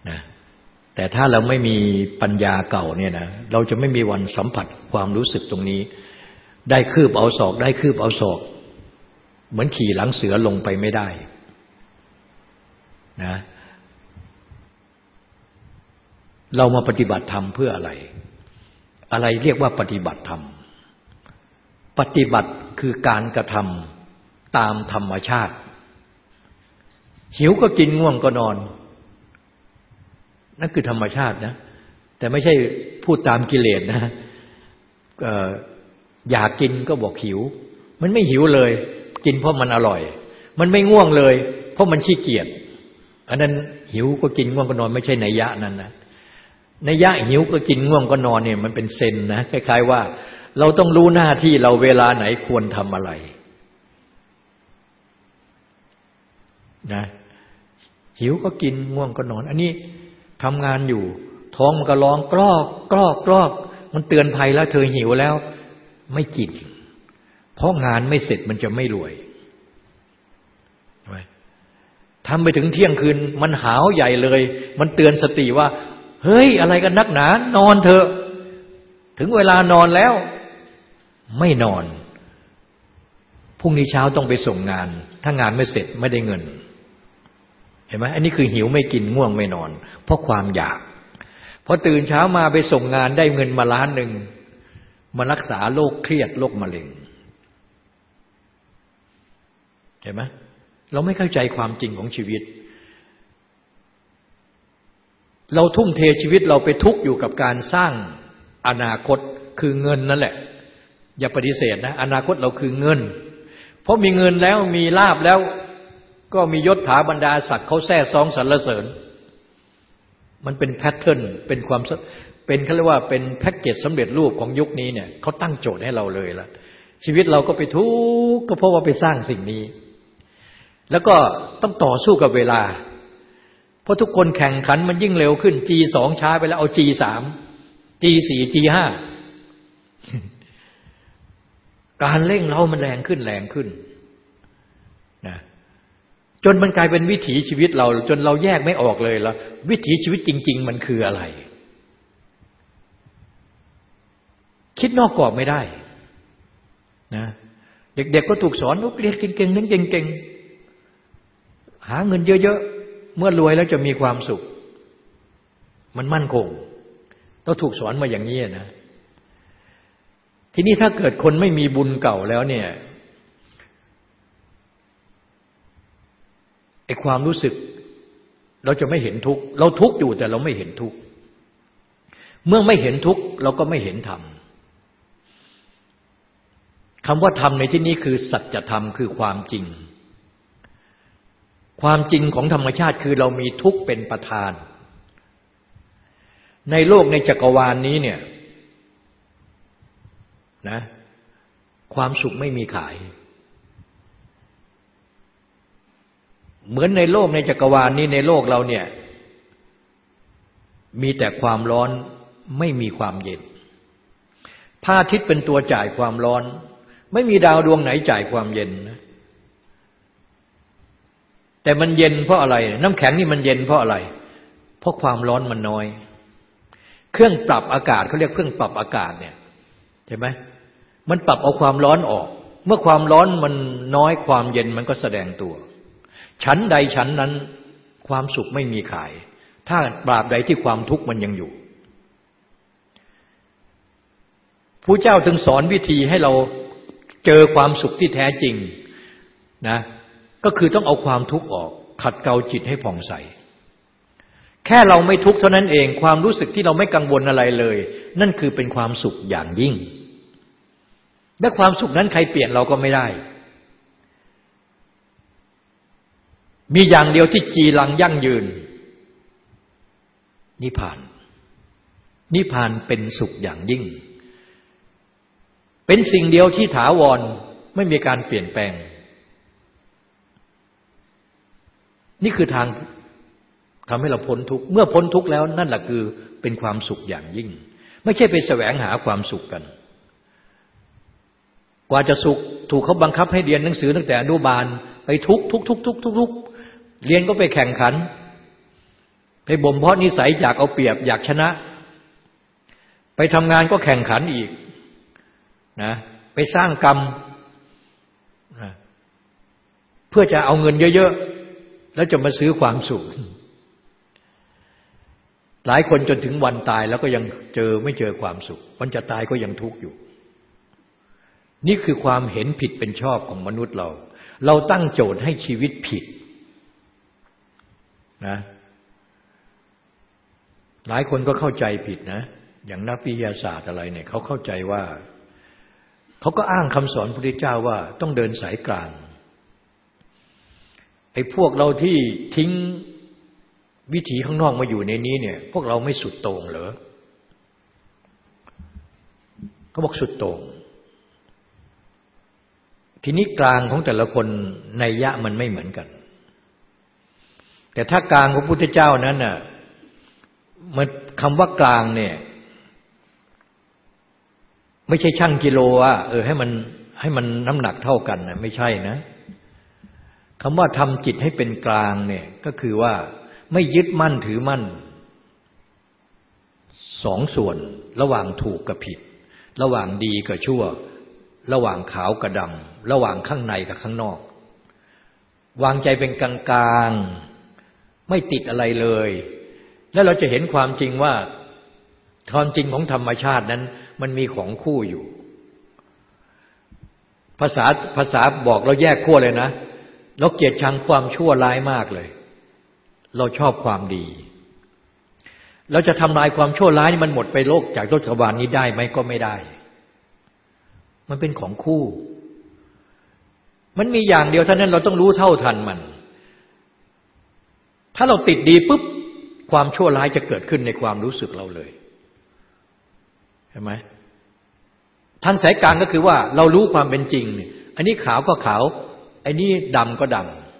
นะ แต่ถ้าเราไม่มีปัญญาเก่าเนี่ยนะเราจะไม่มีวันสัมผัสความรู้สึกตรงนี้ ได้คืบเอาศอก ได้คืบเอาศอก เหมือนขี่หลังเสือลงไปไม่ได้นะเรามาปฏิบัติธรรมเพื่ออะไร อะไรเรียกว่าปฏิบัติธรรม ปฏิบัติคือการกระทำตามธรรมชาติ หิวก็กินง่วงก็นอน นั่นคือธรรมชาตินะ แต่ไม่ใช่พูดตามกิเลสนะอยากกินก็บอกหิว มันไม่หิวเลย กินเพราะมันอร่อย มันไม่ง่วงเลย เพราะมันขี้เกียจอันนั้นหิวก็กินง่วงก็นอนไม่ใช่ในยะนั้นนะในยะหิวก็กินง่วงก็นอนเนี่ย มันเป็นเซนนะคล้ายๆว่า เราต้องรู้หน้าที่เราเวลาไหนควรทำอะไรนะหิวก็กินง่วงก็นอน อันนี้ ทำงานอยู่ ท้องมันก็ร้องกรอกกรอกกรอก มันเตือนภัยแล้ว เธอหิวแล้ว ไม่กิน เพราะงานไม่เสร็จมันจะไม่รวยทำไปถึงเที่ยงคืน มันหาวใหญ่เลย มันเตือนสติว่า เฮ้ย อะไรกันนักหนา นอนเถอะถึงเวลานอนแล้ว ไม่นอนพรุ่งนี้เช้าต้องไปส่งงาน ถ้างานไม่เสร็จไม่ได้เงิน ห็นไหมอันนี้คือหิวไม่กินง่วงไม่นอน เพราะความอยากพอตื่นเช้ามาไปส่งงานได้เงินมาล้านหนึ่งมารักษาโรคเครียดโรคมะเร็งเห็นไหมเราไม่เข้าใจความจริงของชีวิต เราทุ่มเทชีวิตเราไปทุกข์อยู่กับการสร้างอนาคตคือเงินนั่นแหละ อย่าปฏิเสธนะ อนาคตเราคือเงิน เพราะมีเงินแล้วมีลาบแล้ว ก็มียศถาบรรดาศักดิ์เขาแท้ซองสรรเสริญ มันเป็นแพทเทิร์นเป็นความเป็นเขาเรียกว่าเป็นแพ็กเกจสำเร็จรูปของยุคนี้เนี่ยเขาตั้งโจทย์ให้เราเลยละชีวิตเราก็ไปทุกข์ก็เพราะว่าไปสร้างสิ่งนี้ แล้วก็ต้องต่อสู้กับเวลา เพราะทุกคนแข่งขันมันยิ่งเร็วขึ้น G สองช้าไปแล้วเอา G สาม G สี่ G ห้าการเร่งเรามันแรงขึ้นแรงขึ้นนะ จนมันกลายเป็นวิถีชีวิตเรา จนเราแยกไม่ออกเลยแล้ววิถีชีวิตจริง ๆ มันคืออะไร คิดนอกกรอบไม่ได้นะเด็ก ๆ ก็ถูกสอนนุกเรียนเก่งๆนั่นเก่งๆหาเงินเยอะ ๆ เมื่อรวยแล้วจะมีความสุข มันมั่นคงต้องถูกสอนมาอย่างนี้นะทีนี้ถ้าเกิดคนไม่มีบุญเก่าแล้วเนี่ย อความรู้สึก เราจะไม่เห็นทุกข์เราทุกข์อยู่แต่เราไม่เห็นทุกข์เมื่อไม่เห็นทุกข์เราก็ไม่เห็นธรรมคำว่าธรรมในที่นี้คือสัจธรรมคือความจริง ความจริงของธรรมชาติคือเรามีทุกข์เป็นประธาน ในโลกในจักรวาลนนี้เนี่ยนะความสุขไม่มีขาย เหมือนในโลกในจักรวาลนี้ในโลกเราเนี่ย มีแต่ความร้อนไม่มีความเย็นพระอาทิตย์เป็นตัวจ่ายความร้อน ไม่มีดาวดวงไหนจ่ายความเย็นนะแต่มันเย็นเพราะอะไร น้ำแข็งนี่มันเย็นเพราะอะไร เพราะความร้อนมันน้อย เครื่องปรับอากาศเขาเรียกเครื่องปรับอากาศเนี่ยใช่ไหมมันปรับเอาความร้อนออก เมื่อความร้อนมันน้อยความเย็นมันก็แสดงตัว ชั้นใดชั้นนั้นความสุขไม่มีขาย ถ้าปราบใดที่ความทุกข์มันยังอยู่ผู้เจ้าถึงสอนวิธีให้เราเจอความสุขที่แท้จริงนะก็คือต้องเอาความทุกข์ออก ขัดเกลาจิตให้ผ่องใส แค่เราไม่ทุกข์เท่านั้นเอง ความรู้สึกที่เราไม่กังวลอะไรเลย นั่นคือเป็นความสุขอย่างยิ่ง และความสุขนั้นใครเปลี่ยนเราก็ไม่ได้ มีอย่างเดียวที่จีรังยั่งยืน นิพพาน นิพพานเป็นสุขอย่างยิ่ง เป็นสิ่งเดียวที่ถาวรไม่มีการเปลี่ยนแปลง นี่คือทางทำให้เราพ้นทุกข์เมื่อพ้นทุกข์แล้วนั่นแหละคือเป็นความสุขอย่างยิ่ง ไม่ใช่ไปแสวงหาความสุขกัน กว่าจะสุขถูกเขาบังคับให้เรียนหนังสือตั้งแต่อนุบาล ไปทุกทุกทุกทุกทุกทุก เรียนก็ไปแข่งขัน ไปบ่มเพาะนิสัยอยากเอาเปรียบอยากชนะ ไปทำงานก็แข่งขันอีกนะไปสร้างกรรมนะเพื่อจะเอาเงินเยอะๆ แล้วจะมาซื้อความสุข หลายคนจนถึงวันตายแล้วก็ยังเจอไม่เจอความสุข วันจะตายก็ยังทุกข์อยู่ นี่คือความเห็นผิดเป็นชอบของมนุษย์เรา เราตั้งโจทย์ให้ชีวิตผิด นะ หลายคนก็เข้าใจผิดนะ อย่างนักวิทยาศาสตร์อะไรเนี่ยเขาเข้าใจว่า เขาก็อ้างคำสอนพระพุทธเจ้าว่าต้องเดินสายกลางไอ้พวกเราที่ทิ้งวิถีข้างนอกมาอยู่ในนี้เนี่ย พวกเราไม่สุดโต่งเหรอเขาบอกสุดโต่งทีนี้กลางของแต่ละคนในยะมันไม่เหมือนกัน แต่ถ้ากลางของพุทธเจ้านั้นน่ะมันคำว่ากลางเนี่ย ไม่ใช่ช่างกิโลว่าเออให้มันให้มันน้ำหนักเท่ากันนะไม่ใช่นะคำว่าทำจิตให้เป็นกลางเนี่ย ก็คือว่าไม่ยึดมั่นถือมั่นสองส่วนระหว่างถูกกับผิด ระหว่างดีกับชั่ว ระหว่างขาวกับดำระหว่างข้างในกับข้างนอก วางใจเป็นกลางกลาง ไม่ติดอะไรเลย แล้วเราจะเห็นความจริงว่าความจริงของธรรมชาตินั้น มันมีของคู่อยู่ ภาษาภาษาบอกเราแยกขั้วเลยนะ เราเกลียดชังความชั่วร้ายมากเลย เราชอบความดี เราจะทำลายความชั่วร้ายนี่มันหมดไปโลกจากโลกวานนี้ได้ไหมก็ไม่ได้ มันเป็นของคู่ มันมีอย่างเดียวเท่านั้นเราต้องรู้เท่าทันมัน ถ้าเราติดดีปุ๊บความชั่วร้ายจะเกิดขึ้นในความรู้สึกเราเลยเห็นไหมทางสายกลางก็คือว่าเรารู้ความเป็นจริง อันนี้ขาวก็ขาวอ้นี่ดำก็ด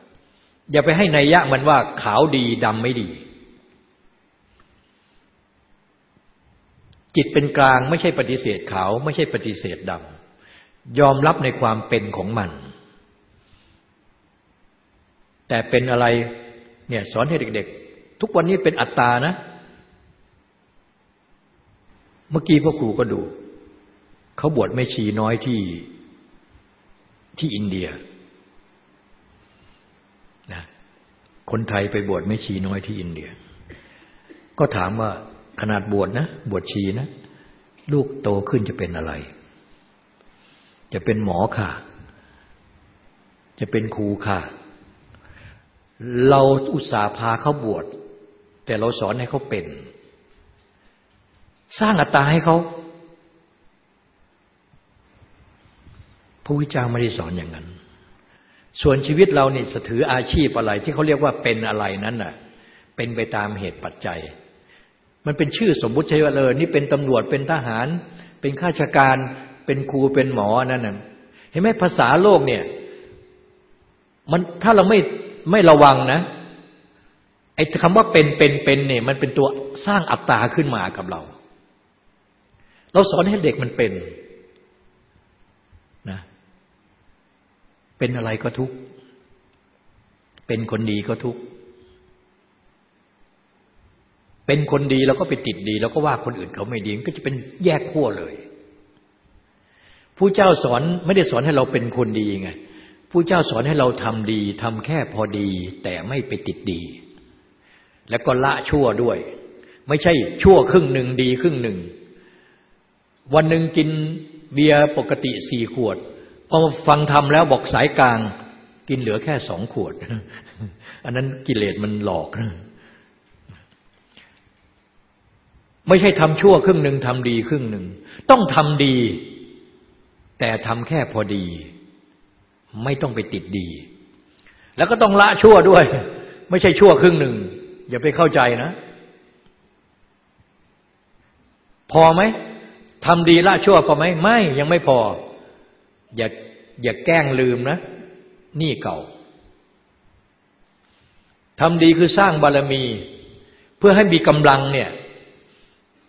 ำอย่าไปให้นัยยะมันว่าขาวดีดำไม่ดี จิตเป็นกลางไม่ใช่ปฏิเสธขาว ไม่ใช่ปฏิเสธดำยอมรับในความเป็นของมัน แต่เป็นอะไร เนี่ยสอนให้เด็ก ๆ ทุกวันนี้เป็นอัตตานะ เมื่อกี้พ่อครูก็ดู เขาบวชไม่ชีน้อยที่ที่อินเดียนะคนไทยไปบวชไม่ชีน้อยที่อินเดีย ก็ถามว่าขนาดบวชนะ บวชชีนะ ลูกโตขึ้นจะเป็นอะไร จะเป็นหมอค่ะ จะเป็นครูค่ะ เราอุตส่าห์พาเขาบวช แต่เราสอนให้เขาเป็น สร้างอัตตาให้เขาพระวิจารไม่ได้สอนอย่างนั้น ส่วนชีวิตเราเนี่ยสถืออาชีพอะไร ที่เขาเรียกว่าเป็นอะไรนั้นน่ะ เป็นไปตามเหตุปัจจัย มันเป็นชื่อสมมุติใช่ไหมเลยนี่เป็นตำรวจเป็นทหาร เป็นข้าราชการเป็นครูเป็นหมอนั่นน่ะเห็นไหมภาษาโลกเนี่ย มันถ้าเราไม่ ไม่ระวังนะไอ้คำว่าเป็นเป็นเป็นเนี่ยมันเป็นตัวสร้างอัตตาขึ้นมากับเรา เราสอนให้เด็กมันเป็นนะเป็นอะไรก็ทุกเป็นคนดีก็ทุกเป็นคนดีแล้วก็ไปติดดี แล้วก็ว่าคนอื่นเขาไม่ดีก็จะเป็นแยกขั้วเลยผู้เจ้าสอนไม่ได้สอนให้เราเป็นคนดีไง ผู้เจ้าสอนให้เราทำดีทำแค่พอดี แต่ไม่ไปติดดี แล้วก็ละชั่วด้วย ไม่ใช่ชั่วครึ่งหนึ่งดีครึ่งหนึ่ง วันหนึ่งกินเบียร์ปกติสี่ขวดพอฟังทำแล้วบอกสายกลาง กินเหลือแค่สองขวด อันนั้นกิเลสมันหลอกไม่ใช่ทำชั่วครึ่งหนึ่งทำดีครึ่งหนึ่ง ต้องทำดี แต่ทำแค่พอดี ไม่ต้องไปติดดี แล้วก็ต้องละชั่วด้วย ไม่ใช่ชั่วครึ่งหนึ่ง อย่าไปเข้าใจนะ พอไหมทำดีละชั่วพอไหมไม่ยังไม่พอ อย่าอย่าแกล้งลืมนะนี่เก่าทำดีคือสร้างบารมี เพื่อให้มีกำลังเนี่ย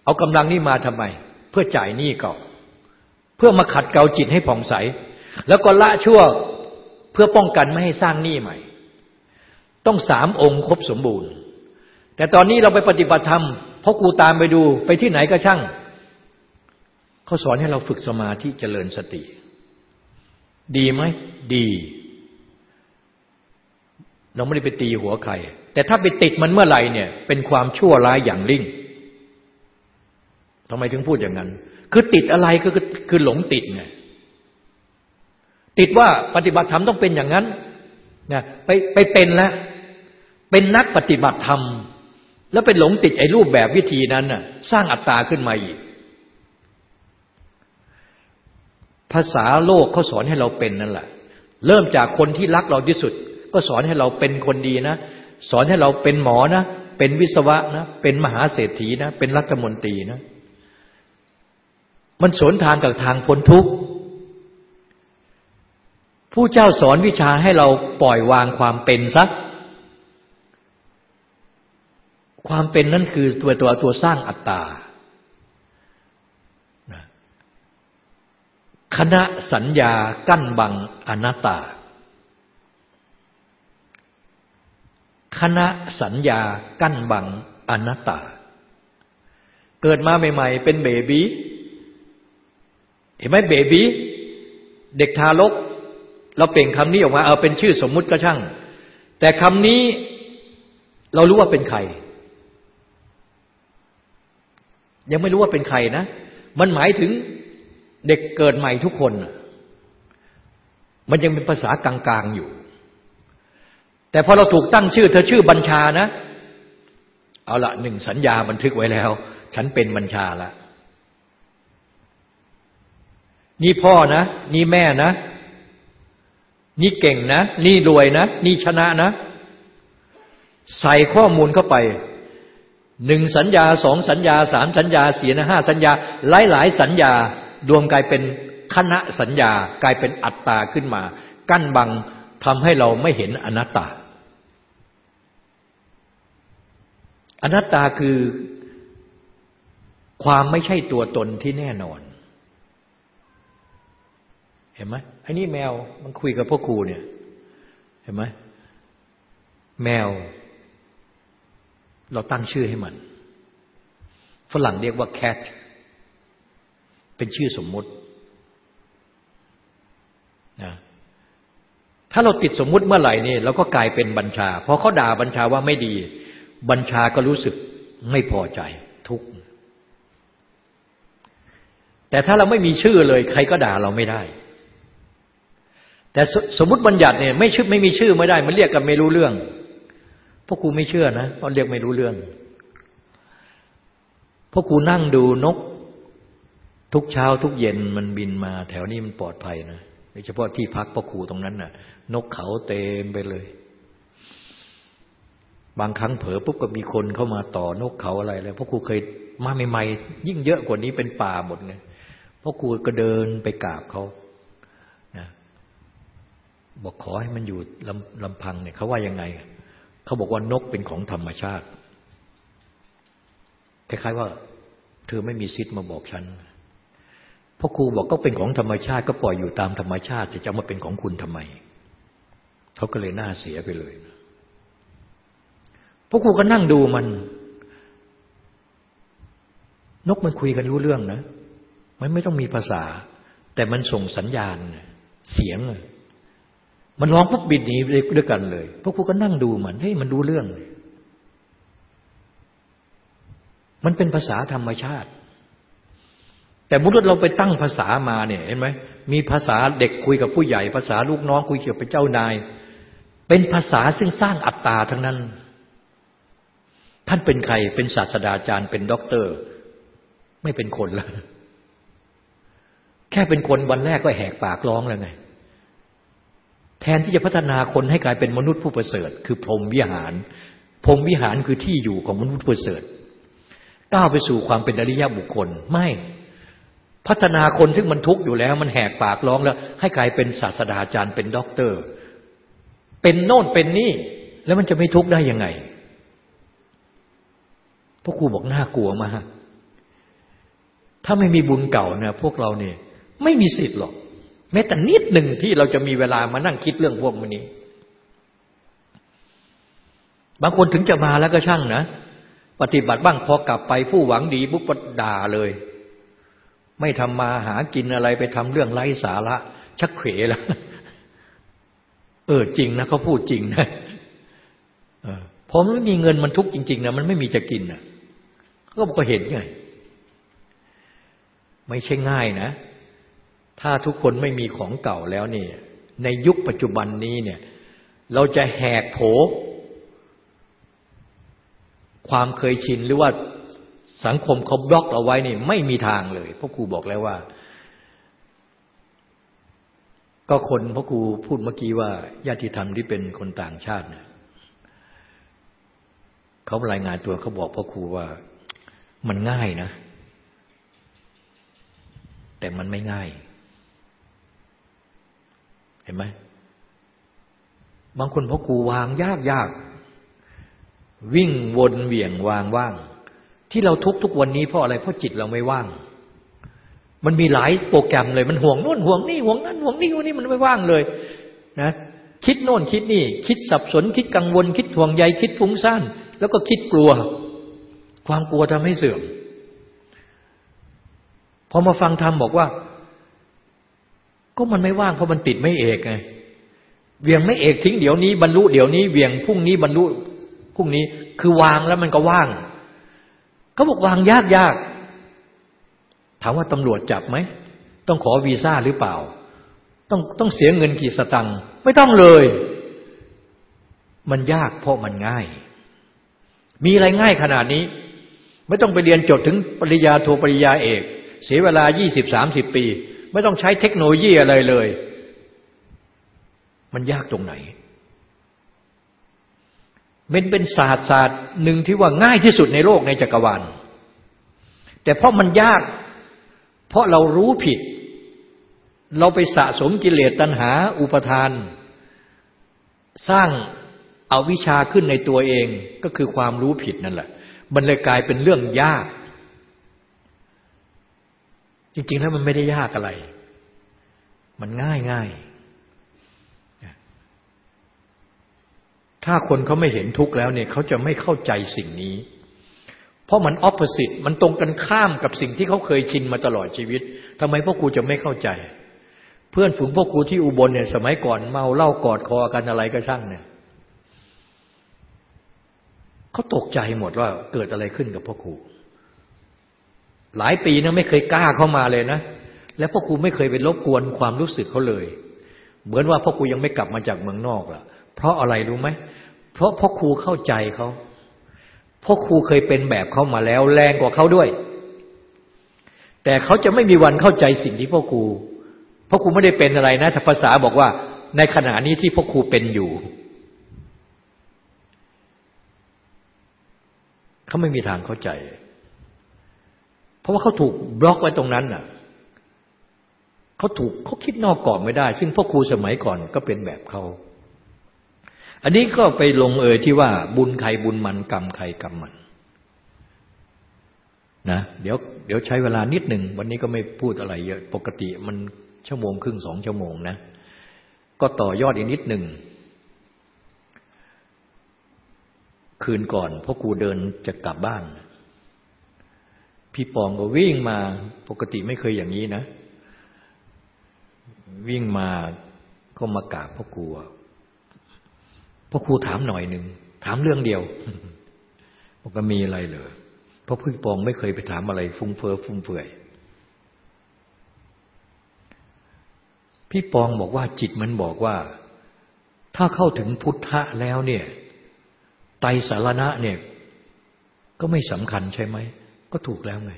เอากำลังนี่มาทำไม เพื่อจ่ายหนี้เก่า เพื่อมาขัดเกลาจิตให้ผ่องใส แล้วก็ละชั่ว เพื่อป้องกันไม่ให้สร้างหนี้ใหม่ ต้องสามองค์ครบสมบูรณ์ แต่ตอนนี้เราไปปฏิบัติธรรมเพราะกูตามไปดูไปที่ไหนก็ช่างเขาสอนให้เราฝึกสมาธิเจริญสติ ดีไหมดี เราไม่ได้ไปตีหัวใคร แต่ถ้าไปติดมันเมื่อไหร่เนี่ย เป็นความชั่วร้ายอย่างลิ่งทำไมถึงพูดอย่างนั้น คือติดอะไรคือคือหลงติดไง ติดว่าปฏิบัติธรรมต้องเป็นอย่างนั้นนะไปไปเป็นแล้วเป็นนักปฏิบัติธรรม แล้วไปหลงติดไอ้รูปแบบวิธีนั้นน่ะสร้างอัตตาขึ้นมาอีก ภาษาโลกเขาสอนให้เราเป็นนั่นแหละเริ่มจากคนที่รักเราที่สุด ก็สอนให้เราเป็นคนดีนะ สอนให้เราเป็นหมอนะ เป็นวิศวะนะ เป็นมหาเศรษฐีนะ เป็นรัฐมนตรีนะ มันสวนทางกับทางพ้นทุกข์ ผู้เจ้าสอนวิชาให้เราปล่อยวางความเป็นซะความเป็นนั่นคือตัวตัวตัวสร้างอัตตาคณะสัญญากั้นบังอนัตตา คณะสัญญากั้นบังอนัตตา เกิดมาใหม่ๆ เป็นเบบีเห็นไหมเบบีเด็กทารก เราเปล่งคำนี้ออกมาเอาเป็นชื่อสมมุติก็ช่าง แต่คำนี้เรารู้ว่าเป็นใคร ยังไม่รู้ว่าเป็นใครนะ มันหมายถึงเด็กเกิดใหม่ทุกคน มันยังเป็นภาษากลางๆอยู่ แต่พอเราถูกตั้งชื่อ เธอชื่อบัญชานะ เอาละหนึ่งสัญญาบันทึกไว้แล้ว ฉันเป็นบัญชาละนี่พ่อนะ นี่แม่นะ นี่เก่งนะ นี่รวยนะ นี่ชนะนะ ใส่ข้อมูลเข้าไปหนึ่งสัญญาสองสัญญาสามสัญญาสี่นะห้าสัญญา หลายหลายสัญญารวมกลายเป็นคณะสัญญากลายเป็นอัตตาขึ้นมา กั้นบังทำให้เราไม่เห็นอนัตตา อนัตตาคือความไม่ใช่ตัวตนที่แน่นอน เห็นไหมไอ้นี่แมวมันคุยกับพ่อครูเนี่ย เห็นไหมแมว เราตั้งชื่อให้มันฝรั่งเรียกว่า cat เป็นชื่อสมมุตินะถ้าเราติดสมมุติเมื่อไหร่นี่เราก็กลายเป็นบัญชาพอเขาด่าบัญชาว่าไม่ดี บัญชาก็รู้สึกไม่พอใจทุกข์แต่ถ้าเราไม่มีชื่อเลย ใครก็ด่าเราไม่ได้ แต่สมมติบัญญัติเนี่ยไม่ชื่อไม่มีชื่อไม่ได้ มันเรียกกันไม่รู้เรื่องพวกครูไม่เชื่อนะเพราะเรียกไม่รู้เรื่องพวกครูนั่งดูนก ทุกเช้าทุกเย็นมันบินมา แถวนี้มันปลอดภัยนะโดยเฉพาะที่พักพ่อครูตรงนั้นน่ะ นกเขาเต็มไปเลย บางครั้งเผลอปุ๊บก็มีคนเข้ามาต่อนกเขาอะไรเลยพ่อครูเคยมาใหม่ๆยิ่งเยอะกว่านี้เป็นป่าหมดไงพ่อครูก็เดินไปกราบเขา บอกขอให้มันอยู่ลำลำพังเนี่ยเขาว่ายังไง เขาบอกว่านกเป็นของธรรมชาติคล้ายๆว่า เธอไม่มีสิทธิ์มาบอกฉันพ่อครูบอกก็เป็นของธรรมชาติ ก็ปล่อยอยู่ตามธรรมชาติ จะจะมาเป็นของคุณทำไมเขาก็เลยหน่าเสียไปเลยพ่อครูก็นั่งดูมัน นกมันคุยกันรู้เรื่องนะมันไม่ต้องมีภาษา แต่มันส่งสัญญาณเสียง มันร้องปุ๊บบิดหนีด้วยกันเลยพวกพวกก็นั่งดูมันเฮ้ยมันดูเรื่องมันเป็นภาษาธรรมชาติ แต่มุดเราไปตั้งภาษามาเนี่ยเห็นไหมมีภาษาเด็กคุยกับผู้ใหญ่ ภาษาลูกน้องคุยเกี่ยวกับเจ้านาย เป็นภาษาซึ่งสร้างอัตตาทั้งนั้น ท่านเป็นใครเป็นศาสตราจารย์เป็นด็อกเตอร์ ไม่เป็นคนละแค่เป็นคนวันแรกก็แหกปากร้องแล้วไง แทนที่จะพัฒนาคนให้กลายเป็นมนุษย์ผู้ประเสริฐ คือพรหมวิหาร พรหมวิหารคือที่อยู่ของมนุษย์ผู้ประเสริฐก้าวไปสู่ความเป็นอริยบุคคลไม่พัฒนาคนซึ่งมันทุกข์อยู่แล้ว มันแหกปากร้องแล้ว ให้กลายเป็นศาสตราจารย์เป็นด็อกเตอร์ เป็นโน่นเป็นนี่ แล้วมันจะไม่ทุกข์ได้ยังไงพวกครูบอกน่ากลัวมากถ้าไม่มีบุญเก่าเนี่ยพวกเราเนี่ย ไม่มีสิทธิ์หรอก แม้แต่นิดหนึ่งที่เราจะมีเวลามานั่งคิดเรื่องพวกมันนี้ บางคนถึงจะมาแล้วก็ช่างนะ ปฏิบัติบ้างพอกลับไปผู้หวังดีปุ๊บด่าเลย ไม่ทำมาหากินอะไรไปทำเรื่องไร้สาระ ชักเขวแล้วเออจริงนะเขาพูดจริงนะพอมันไม่มีเงินมันทุกข์จริง ๆนะมันไม่มีจะกินนะก็บอกก็เห็นไง ไม่ใช่ง่ายนะ ถ้าทุกคนไม่มีของเก่าแล้วนี่ในยุคปัจจุบันนี้เนี่ย เราจะแหกโผ ความเคยชินหรือว่าสังคมเขาบล็อกเอาไว้นี่ไม่มีทางเลยพ่อครูบอกแล้วว่า ก็คนพ่อครูพูดเมื่อกี้ว่า ญาติธรรมที่เป็นคนต่างชาติเนี่ยเขารายงานตัวเขาบอกพ่อครูว่ามันง่ายนะ แต่มันไม่ง่าย เห็นไหมบางคนพอกูวางยากยากวิ่งวนเวี่ยงวางว่าง ที่เราทุกทุกวันนี้เพราะอะไรเพราะจิตเราไม่ว่าง มันมีหลายโปรแกรมเลยมันห่วงโน่นห่วงนี่ห่วงนั้นห่วงนี่ห่วงนี่มันไม่ว่างเลย นะคิดโน่นคิดนี่ คิดสับสนคิดกังวล คิดห่วงใยคิดฟุ้งซ่านแล้วก็คิดกลัว ความกลัวทำให้เสื่อมพอมาฟังธรรมบอกว่า ก็มันไม่ว่างเพราะมันติดไม่เอกไงเวียงไม่เอกทิ้งเดี๋ยวนี้บรรลุเดี๋ยวนี้เวียงพรุ่งนี้บรรลุพรุ่งนี้ คือวางแล้วมันก็ว่างเขาบอกวางยากยากถามว่าตำรวจจับไหมต้องขอวีซ่าหรือเปล่า ต้องต้องเสียเงินกี่สตังค์ไม่ต้องเลย มันยากเพราะมันง่าย มีอะไรง่ายขนาดนี้ ไม่ต้องไปเรียนจบถึงปริญญาโทปริญญาเอก เสียเวลายี่สิบสามสิบปี ไม่ต้องใช้เทคโนโลยีอะไรเลย มันยากตรงไหน มันเป็นศาสตร์ศาสตร์หนึ่งที่ว่าง่ายที่สุดในโลกในจักรวาล แต่เพราะมันยาก เพราะเรารู้ผิด เราไปสะสมกิเลสตัณหา อุปทาน สร้างเอาวิชาขึ้นในตัวเองก็คือความรู้ผิดนั่นแหละ มันเลยกลายเป็นเรื่องยาก จริง ๆ แล้วมันไม่ได้ยากอะไร มันง่ายง่ายถ้าคนเขาไม่เห็นทุกข์แล้วเนี่ยเขาจะไม่เข้าใจสิ่งนี้ เพราะมันออป o s i t e มันตรงกันข้ามกับสิ่งที่เขาเคยชินมาตลอดชีวิตทำไมพ่อครูจะไม่เข้าใจ เพื่อนฝูงพ่อครูที่อุบลเนี่ย สมัยก่อนเมาเหล้ากอดคอกันอะไรก็ช่างเนี่ยเขาตกใจหมดว่าเกิดอะไรขึ้นกับพ่อครู หลายปีนะไม่เคยกล้าเข้ามาเลยนะ และพ่อครูไม่เคยไปรบกวนความรู้สึกเขาเลย เหมือนว่าพ่อครูยังไม่กลับมาจากเมืองนอกล่ะ เพราะอะไรรู้ไหม เพราะพ่อครูเข้าใจเขาพ่อครูเคยเป็นแบบเขามาแล้ว แรงกว่าเขาด้วย แต่เขาจะไม่มีวันเข้าใจสิ่งที่พ่อครูพ่อครูไม่ได้เป็นอะไรนะถ้าภาษาบอกว่า ในขณะนี้ที่พ่อครูเป็นอยู่เขาไม่มีทางเข้าใจ เพราะว่าเขาถูกบล็อกไว้ตรงนั้นน่ะเขาถูกเขาคิดนอกกรอบไม่ได้ ซึ่งพ่อครูสมัยก่อนก็เป็นแบบเขาอันนี้ก็ไปลงเอยที่ว่า บุญใครบุญมันกรรมใครกรรมมันนะเดี๋ยวเดี๋ยวใช้เวลานิดหนึ่ง วันนี้ก็ไม่พูดอะไรเยอะปกติมันชั่วโมงครึ่งสองชั่วโมงนะ ก็ต่อยอดอีกนิดหนึ่ง คืนก่อนพ่อครูเดินจะกลับบ้าน พี่ปองก็วิ่งมาปกติไม่เคยอย่างนี้นะ วิ่งมาก็มากราบพ่อครูพ่อครูถามหน่อยหนึ่งถามเรื่องเดียวบอกว่ามีอะไรเหรอเพราะพี่ปองไม่เคยไปถามอะไร ฟุ้งเฟ้อฟุ้งเฟือยพี่ปองบอกว่าจิตมันบอกว่า ถ้าเข้าถึงพุทธะแล้วเนี่ยไตสารณะเนี่ย ก็ไม่สำคัญใช่ไหม ก็ถูกแล้วไง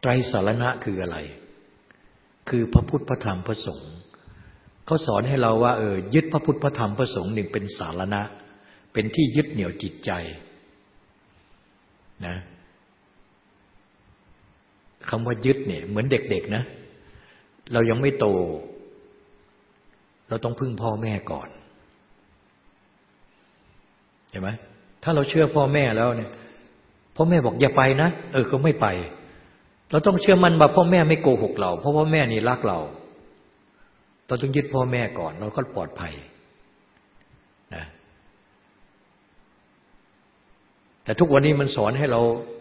ไตรสารณะคืออะไร คือพระพุทธพระธรรมพระสงฆ์เขาสอนให้เราว่าเออยึดพระพุทธพระธรรมพระสงฆ์หนึ่งเป็นสารณะ เป็นที่ยึดเหนี่ยวจิตใจนะคำว่ายึดเนี่ย เหมือนเด็กๆนะ เรายังไม่โต เราต้องพึ่งพ่อแม่ก่อน เห็นไหมถ้าเราเชื่อพ่อแม่แล้วเนี่ย พ่อแม่บอกอย่าไปนะเออเขาไม่ไป เราต้องเชื่อมั่นว่าพ่อแม่ไม่โกหกเรา เพราะพ่อแม่นี่รักเราเราต้องยึดพ่อแม่ก่อน เราก็ปลอดภัยนะแต่ทุกวันนี้มันสอนให้เรา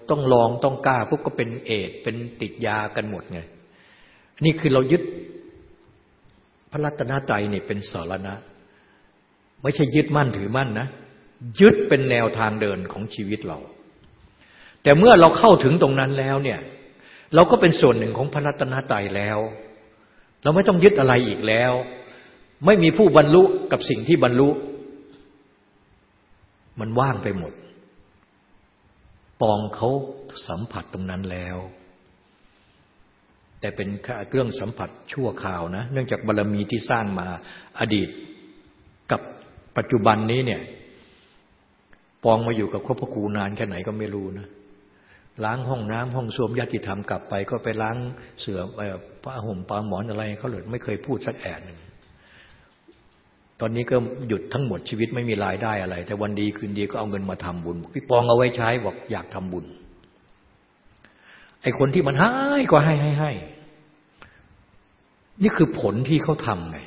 ต้องลองต้องกล้าพวกก็เป็นเอดเป็นติดยากันหมดไงนี่คือเรายึดพระรัตนตรัยเนี่ยเป็นสารณะ ไม่ใช่ยึดมั่นถือมั่นนะ ยึดเป็นแนวทางเดินของชีวิตเรา แต่เมื่อเราเข้าถึงตรงนั้นแล้วเนี่ย เราก็เป็นส่วนหนึ่งของพระรัตนตรัยแล้ว เราไม่ต้องยึดอะไรอีกแล้ว ไม่มีผู้บรรลุกับสิ่งที่บรรลุ มันว่างไปหมด ปองเขาสัมผัสตรงนั้นแล้ว แต่เป็นแค่เรื่องสัมผัสชั่วคราวนะ เนื่องจากบารรมีที่สร้างมาอดีตกับปัจจุบันนี้เนี่ย ปองมาอยู่กับครอบครูนานแค่ไหนก็ไม่รู้นะ ล้างห้องน้ำห้องส้วมญาติธรรมกลับไป ก็ไปล้างเสือผ้าห่มปางหมอนอะไรเขาเลยไม่เคยพูดสักแอะหนึ่งตอนนี้ก็หยุดทั้งหมดชีวิตไม่มีรายได้อะไร แต่วันดีคืนดีก็เอาเงินมาทำบุญพี่ปองเอาไว้ใช้บอกอยากทำบุญ ไอ้คนที่มันให้ก็ให้ให้ให้นี่คือผลที่เขาทำไง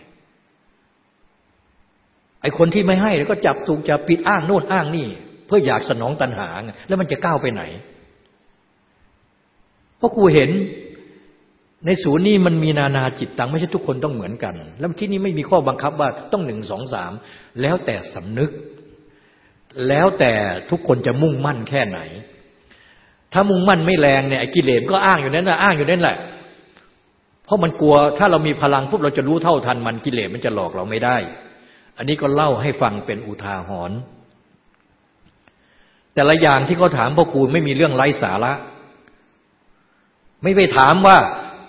ไอ้คนที่ไม่ให้แล้วก็จับถูกจับปิดอ้างโน่นอ้างนี่ เพื่ออยากสนองตัณหาแล้วมันจะก้าวไปไหน เพราะครูเห็นในศูนย์นี้มันมีนานาจิตตังไม่ใช่ทุกคนต้องเหมือนกัน แล้วที่นี่ไม่มีข้อบังคับว่าต้องหนึ่งสองสามแล้วแต่สำนึก แล้วแต่ทุกคนจะมุ่งมั่นแค่ไหน ถ้ามุ่งมั่นไม่แรงเนี่ยกิเลสก็อ้างอยู่นั่นแหละอ้างอยู่นั่นแหละ เพราะมันกลัวถ้าเรามีพลังปุ๊บเราจะรู้เท่าทันมันกิเลสมันจะหลอกเราไม่ได้ อันนี้ก็เล่าให้ฟังเป็นอุทาหรณ์แต่ละอย่างที่เขาถามพ่อครูไม่มีเรื่องไร้สาระ ไม่ไปถามว่า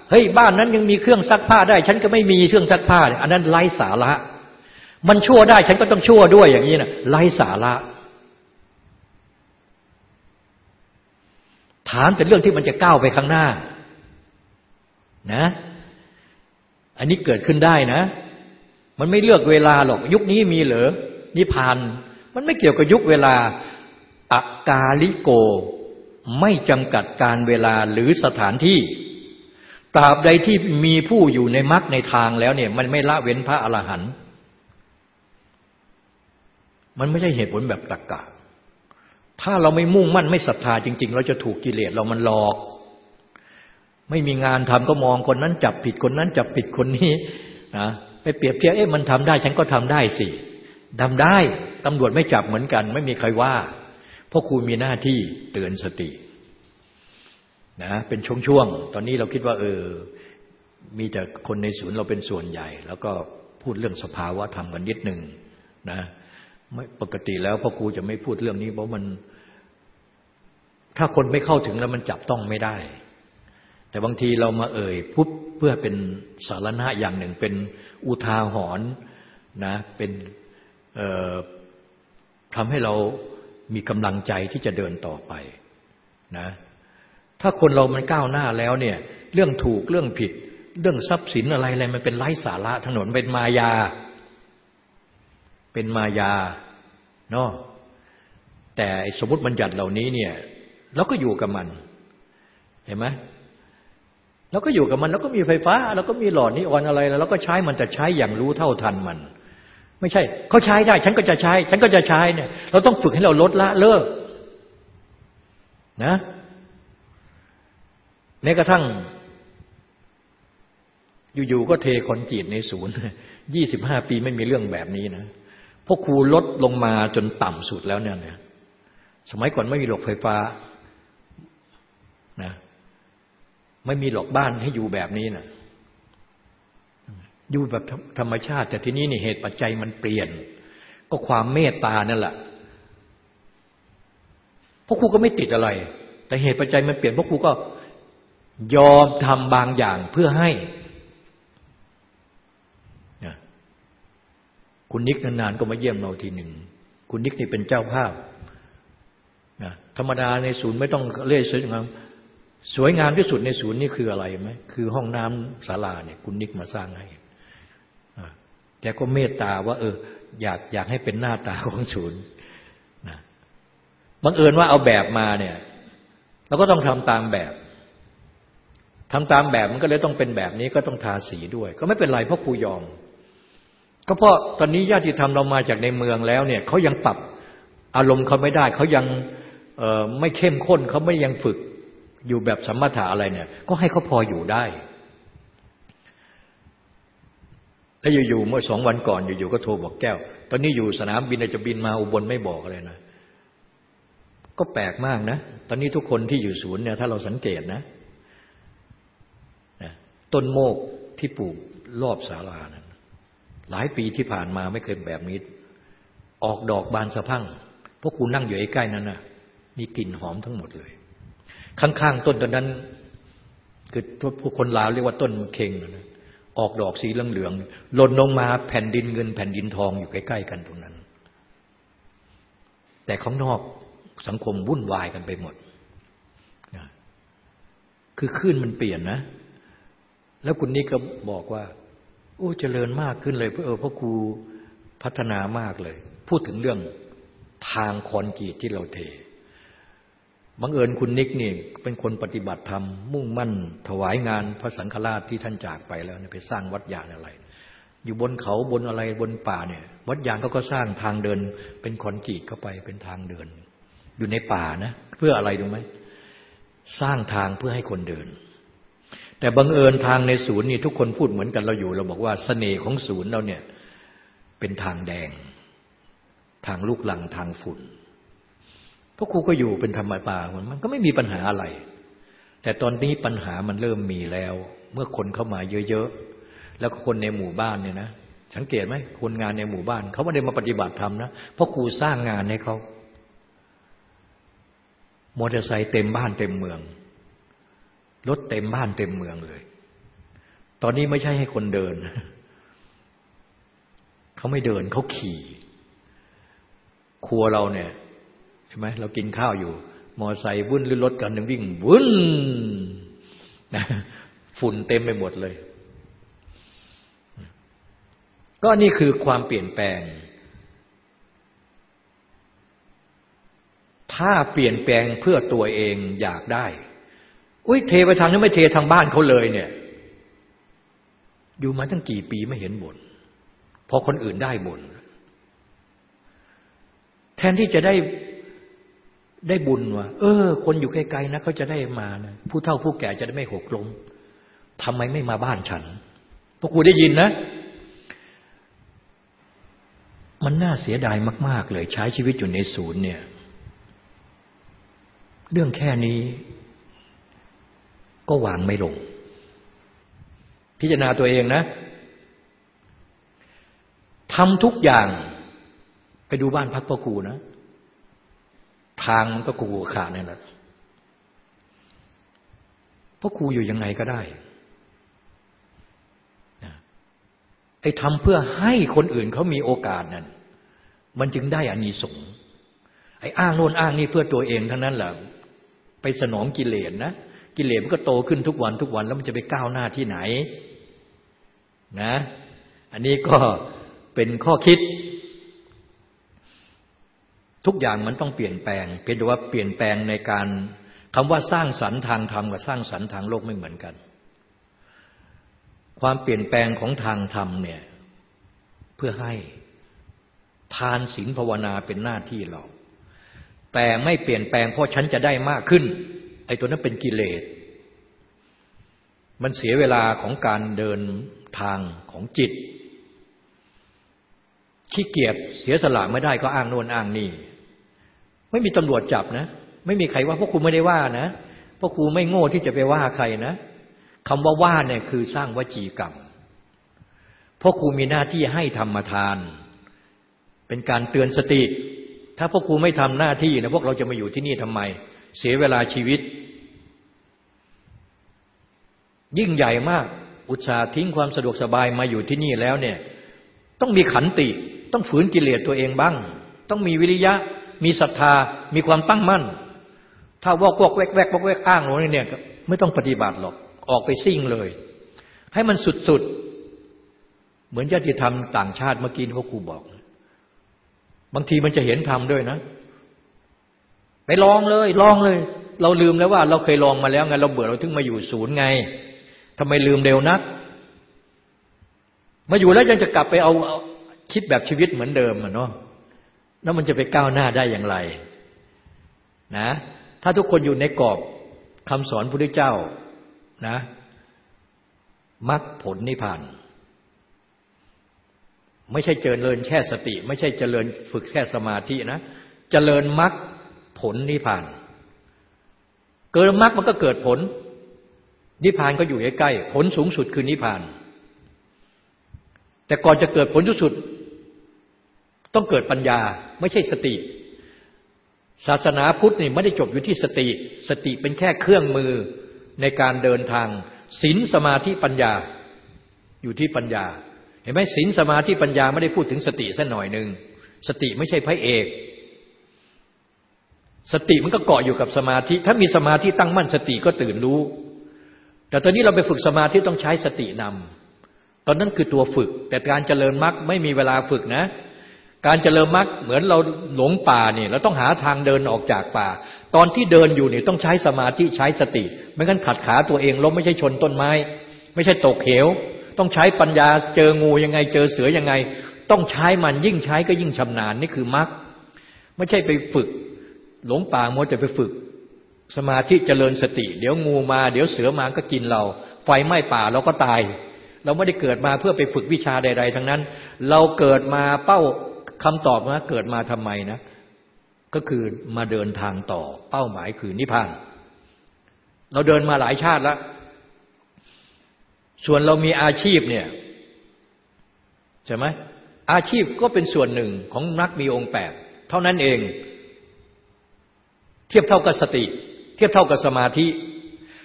เฮ้ยบ้านนั้นยังมีเครื่องซักผ้าได้ ฉันก็ไม่มีเครื่องซักผ้าอันนั้นไร้สาระ มันชั่วได้ ฉันก็ต้องชั่วด้วยอย่างนี้นะไร้สาระ ถามแต่เรื่องที่มันจะก้าวไปข้างหน้า นะ อันนี้เกิดขึ้นได้นะ มันไม่เลือกเวลาหรอก ยุคนี้มีเหรอนิพาน มันไม่เกี่ยวกับยุคเวลาอากาลิโก ไม่จำกัดการเวลาหรือสถานที่ตราบใดที่มีผู้อยู่ในมรรคในทางแล้วเนี่ยมันไม่ละเว้นพระอรหันต์มันไม่ใช่เหตุผลแบบตรกกะ ถ้าเราไม่มุ่งมั่นไม่ศรัทธาจริง ๆ เราจะถูกกิเลสเรามันหลอก ไม่มีงานทำก็มองคนนั้นจับผิดคนนั้นจับผิดคนนี้นะไปเปรียบเทียบเอ๊ะมันทำได้ ฉันก็ทำได้สิทำได้ตำรวจไม่จับเหมือนกัน ไม่มีใครว่า เพราะครูมีหน้าที่เตือนสตินะเป็นช่วงๆ ตอนนี้เราคิดว่า เออ มีแต่คนในศูนย์เราเป็นส่วนใหญ่ แล้วก็พูดเรื่องสภาวะธรรมกันนิดหนึ่งนะไม่ปกติแล้วพ่อครูจะไม่พูดเรื่องนี้เพราะมัน ถ้าคนไม่เข้าถึงแล้วมันจับต้องไม่ได้ แต่บางทีเรามาเอ่ยพุทเพื่อเป็นสารณะอย่างหนึ่ง เป็นอุทาหรณ์นะ เป็นทำให้เรา มีกำลังใจที่จะเดินต่อไปนะถ้าคนเรามันก้าวหน้าแล้วเนี่ย เรื่องถูกเรื่องผิด เรื่องทรัพย์สินอะไรอะไรมันเป็นไร้สาระถนนเป็นมายา เป็นมายาเนาะแต่สมมติบัญญัติเหล่านี้เนี่ยเราก็อยู่กับมัน เห็นไหมเราก็อยู่กับมัน แล้วก็มีไฟฟ้า แล้วก็มีหลอดนี้ออนอะไรแล้วเราก็ใช้มันแต่ใช้อย่างรู้เท่าทันมัน ไม่ใช่เขาใช้ได้ ฉันก็จะใช้ ฉันก็จะใช้เนี่ย เราต้องฝึกให้เราลดละเลิกนะแม้กระทั่ง อยู่ๆก็เทคอนกรีตในศูนย์ยี่สิบห้าปีไม่มีเรื่องแบบนี้นะพวกครูลดลงมาจนต่ำสุดแล้วเนี่ยนะสมัยก่อนไม่มีหลอกไฟฟ้านะไม่มีหลอกบ้านให้อยู่แบบนี้นะ อยู่แบบธรรมชาติ แต่ทีนี้นี่เหตุปัจจัยมันเปลี่ยน ก็ความเมตตานั่นแหละพวกครูก็ไม่ติดอะไร แต่เหตุปัจจัยมันเปลี่ยนพวกครูก็ยอมทำบางอย่างเพื่อให้คุณนิกนานๆก็มาเยี่ยมเราทีหนึ่ง คุณนิกนี่เป็นเจ้าภาพนะธรรมดาในศูนย์ไม่ต้องเล่ยสวยงามสวยงามที่สุดในศูนย์นี่คืออะไรไหมคือห้องน้ำศาลาเนี่ย คุณนิกมาสร้างให้ แกก็เมตตาว่า เออ อยากอยากให้เป็นหน้าตาของศูนย์นะบังเอิญว่าเอาแบบมาเนี่ยเราก็ต้องทำตามแบบทำตามแบบมันก็เลยต้องเป็นแบบนี้ก็ต้องทาสีด้วย ก็ไม่เป็นไรเพราะครูยอม ก็เพราะตอนนี้ญาติธรรมเรามาจากในเมืองแล้วเนี่ยเขายังปรับอารมณ์เขาไม่ได้เขายังไม่เข้มข้นเขาไม่ยังฝึกอยู่แบบสัมมาถะอะไรเนี่ย ก็ให้เขาพออยู่ได้ แล้วอยู่ๆเมื่อสองวันก่อนอยู่ๆก็โทรบอกแก้ว ตอนนี้อยู่สนามบินจะบินมาอุบลไม่บอกอะไรนะ ก็แปลกมากนะ ตอนนี้ทุกคนที่อยู่ศูนย์เนี่ยถ้าเราสังเกตนะต้นโมกที่ปลูกรอบศาลานั้นหลายปีที่ผ่านมาไม่เคยแบบนี้ ออกดอกบานสะพั่งพวกคุณนั่งอยู่ใกล้ๆนั้นนะมีกลิ่นหอมทั้งหมดเลย ข้างๆต้นต้นนั้น คือพวกคนลาวเรียกว่าต้นเค็งนะ ออกดอกสีเหลืองๆหล่นลงมาแผ่นดินเงินแผ่นดินทองอยู่ใกล้ๆกันตรงนั้น แต่ข้างนอกสังคมวุ่นวายกันไปหมดคือคลื่นมันเปลี่ยนนะ แล้วคุณนี่ก็บอกว่า โอ้เจริญมากขึ้นเลยเพราะเออพราะครูพัฒนามากเลย พูดถึงเรื่องทางคอนกรีตที่เราเท บังเอิญคุณนิกนี่เป็นคนปฏิบัติธรรม มุ่งมั่น ถวายงานพระสังฆราชที่ท่านจากไปแล้วไปสร้างวัดยานอะไร อยู่บนเขาบนอะไรบนป่าเนี่ย วัดยางเขาก็สร้างทางเดิน เป็นคอนกรีตเข้าไปเป็นทางเดิน อยู่ในป่านะเพื่ออะไรรู้ไหมสร้างทางเพื่อให้คนเดิน แต่บังเอิญทางในศูนย์นี่ทุกคนพูดเหมือนกันเราอยู่ เราบอกว่าสเสน่ห์ของศูนย์เราเนี่ยเป็นทางแดง ทางลูกหลังทางฝุ่น พราะครูก็อยู่เป็นธรรมป่ามันก็ไม่มีปัญหาอะไร แต่ตอนนี้ปัญหามันเริ่มมีแล้ว เมื่อคนเข้ามาเยอะๆแล้วคนในหมู่บ้านเนี่ยนะสังเกตไหมคนงานในหมู่บ้านเขาไม่ได้มาปฏิบัติธรรมนะเพราะครูสร้างงานให้เขามอเตอร์ไซค์เต็มบ้านเต็มเมืองรถเต็มบ้านเต็มเมืองเลย ตอนนี้ไม่ใช่ให้คนเดิน เขาไม่เดินเขาขี่ ครัวเราเนี่ย ใช่ไหมเรากินข้าวอยู่ มอไซค์วุ่นหรือรถกันหนึ่งวิ่งวุ่นนะฝุ่นเต็มไปหมดเลย ก็นี่คือความเปลี่ยนแปลง ถ้าเปลี่ยนแปลงเพื่อตัวเองอยากได้ อุ้ยเทไปทางนี้ไม่เททางบ้านเขาเลยเนี่ย อยู่มาตั้งกี่ปีไม่เห็นบน่นพอคนอื่นได้บ่นแทนที่จะได้ ได้บุญว่าเออ คนอยู่ไกลๆนะเขาจะได้มานะผู้เฒ่าผู้แก่จะได้ไม่หกล้มทำไมไม่มาบ้านฉันพวกกูได้ยินนะ มันน่าเสียดายมาก ๆ เลยใช้ชีวิตอยู่ในศูนย์เนี่ย เรื่องแค่นี้ ก็วางไม่ลง พิจารณาตัวเองนะทำทุกอย่างไปดูบ้านพักพ่อครูนะ ทางมันก็กูขาเนี่ยแหละเพราะครูอยู่ยังไงก็ได้ไอ้ทำเพื่อให้คนอื่นเขามีโอกาสนั้นมันจึงได้อานิสงส์ไอ้อ้างโน่นอ้างนี่เพื่อตัวเองทั้งนั้นแหละไปสนองกิเลสนะกิเลสมันก็โตขึ้นทุกวันทุกวันแล้วมันจะไปก้าวหน้าที่ไหนนะ อันนี้ก็เป็นข้อคิด ทุกอย่างมันต้องเปลี่ยนแปลง เพียงแต่ว่าเปลี่ยนแปลงในการคำว่าสร้างสรรค์ทางธรรมกับสร้างสรรค์ทางโลกไม่เหมือนกัน ความเปลี่ยนแปลงของทางธรรมเนี่ยเพื่อให้ทานศีลภาวนาเป็นหน้าที่เรา แต่ไม่เปลี่ยนแปลงเพราะฉันจะได้มากขึ้น ไอ้ตัวนั้นเป็นกิเลส มันเสียเวลาของการเดินทางของจิตขี้เกียจเสียสละไม่ได้ก็อ้างโน่นอ้างนี่ ไม่มีตำรวจจับนะ ไม่มีใครว่าพวกครูไม่ได้ว่านะพวกครูไม่โง่ที่จะไปว่าใครนะคำว่าว่าเนี่ยคือสร้างวจีกรรมพวกครูมีหน้าที่ให้ธรรมทาน เป็นการเตือนสติ ถ้าพวกครูไม่ทำหน้าที่นะพวกเราจะมาอยู่ที่นี่ทำไม เสียเวลาชีวิต ยิ่งใหญ่มากอุตส่าห์ทิ้งความสะดวกสบายมาอยู่ที่นี่แล้วเนี่ย ต้องมีขันติ ต้องฝืนกิเลสตัวเองบ้าง ต้องมีวิริยะ มีศรัทธา มีความตั้งมั่น ถ้าวอกวกแวกแวกวอกแวกอ้างหนูเนี่ยไม่ต้องปฏิบัติหรอกออกไปซิ่งเลย ให้มันสุดๆ เหมือนญาติธรรมต่างชาติเมื่อกี้ที่พ่อครูบอก บางทีมันจะเห็นธรรมด้วยนะ ไปลองเลยลองเลย เราลืมแล้วว่า เราเคยลองมาแล้วไงเราเบื่อเราถึงมาอยู่ศูนย์ไงทำไมลืมเร็วนัก มาอยู่แล้วยังจะกลับไปเอาคิดแบบชีวิตเหมือนเดิมอะเนาะ แล้วมันจะไปก้าวหน้าได้อย่างไรนะ ถ้าทุกคนอยู่ในกรอบคำสอนพระพุทธเจ้านะมรรคผลนิพพานไม่ใช่เจริญแค่สติ ไม่ใช่เจริญฝึกแค่สมาธินะเจริญมรรคผลนิพพาน เกิดมรรคมันก็เกิดผล นิพพานก็อยู่ใกล้ๆผลสูงสุดคือนิพพาน แต่ก่อนจะเกิดผลสูงสุด ต้องเกิดปัญญาไม่ใช่สติ ศาสนาพุทธนี่ไม่ได้จบอยู่ที่สติ สติเป็นแค่เครื่องมือในการเดินทางศีลสมาธิปัญญาอยู่ที่ปัญญา เห็นไหมศีลสมาธิปัญญาไม่ได้พูดถึงสติสัหน่อยหนึ่งสติไม่ใช่พระเอก สติมันก็เกาะอยู่กับสมาธิ ถ้ามีสมาธิตั้งมั่นสติก็ตื่นรู้ แต่ตอนนี้เราไปฝึกสมาธิต้องใช้สตินำตอนนั้นคือตัวฝึก แต่การเจริญมรรคไม่มีเวลาฝึกนะ การเจริญมรรคเหมือนเราหลงป่าเนี่ยเราต้องหาทางเดินออกจากป่า ตอนที่เดินอยู่เนี่ยต้องใช้สมาธิใช้สติไม่งั้นขัดขาตัวเองล้มไม่ใช่ชนต้นไม้ ไม่ใช่ตกเหว ต้องใช้ปัญญาเจองูยังไงเจอเสือยังไง ต้องใช้มันยิ่งใช้ก็ยิ่งชำนาญนี่คือมรรคไม่ใช่ไปฝึก หลงป่ามัวแต่ไปฝึก สมาธิเจริญสติ เดี๋ยวงูมา เดี๋ยวเสือมาก็กินเรา ไฟไหม้ป่าเราก็ตาย เราไม่ได้เกิดมาเพื่อไปฝึกวิชาใด ๆ ทั้งนั้น เราเกิดมาเป้า คำตอบนะเกิดมาทำไมนะ ก็คือมาเดินทางต่อ เป้าหมายคือนิพพาน เราเดินมาหลายชาติแล้ว ส่วนเรามีอาชีพเนี่ยใช่ไหมอาชีพก็เป็นส่วนหนึ่งของนักมีองค์แปดเท่านั้นเอง เทียบเท่ากับสติ เทียบเท่ากับสมาธิ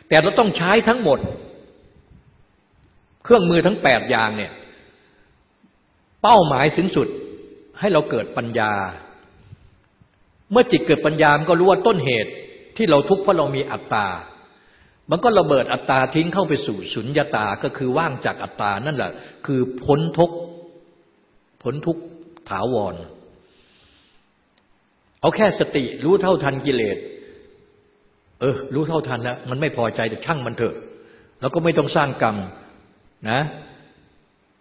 แต่เราต้องใช้ทั้งหมด เครื่องมือทั้งแปดอย่างเนี่ย เป้าหมายสูงสุด ให้เราเกิดปัญญา เมื่อจิตเกิดปัญญามันก็รู้ว่าต้นเหตุที่เราทุกข์เพราะเรามีอัตตา มันก็ระเบิดอัตตาทิ้งเข้าไปสู่สุญญาตา ก็คือว่างจากอัตตานั่นแหละ คือพ้นทุกข์พ้นทุกข์ถาวร เอาแค่สติรู้เท่าทันกิเลส เออ รู้เท่าทันแล้วมันไม่พอใจแต่ช่างมันเถอะเราก็ไม่ต้องสร้างกรรมนะ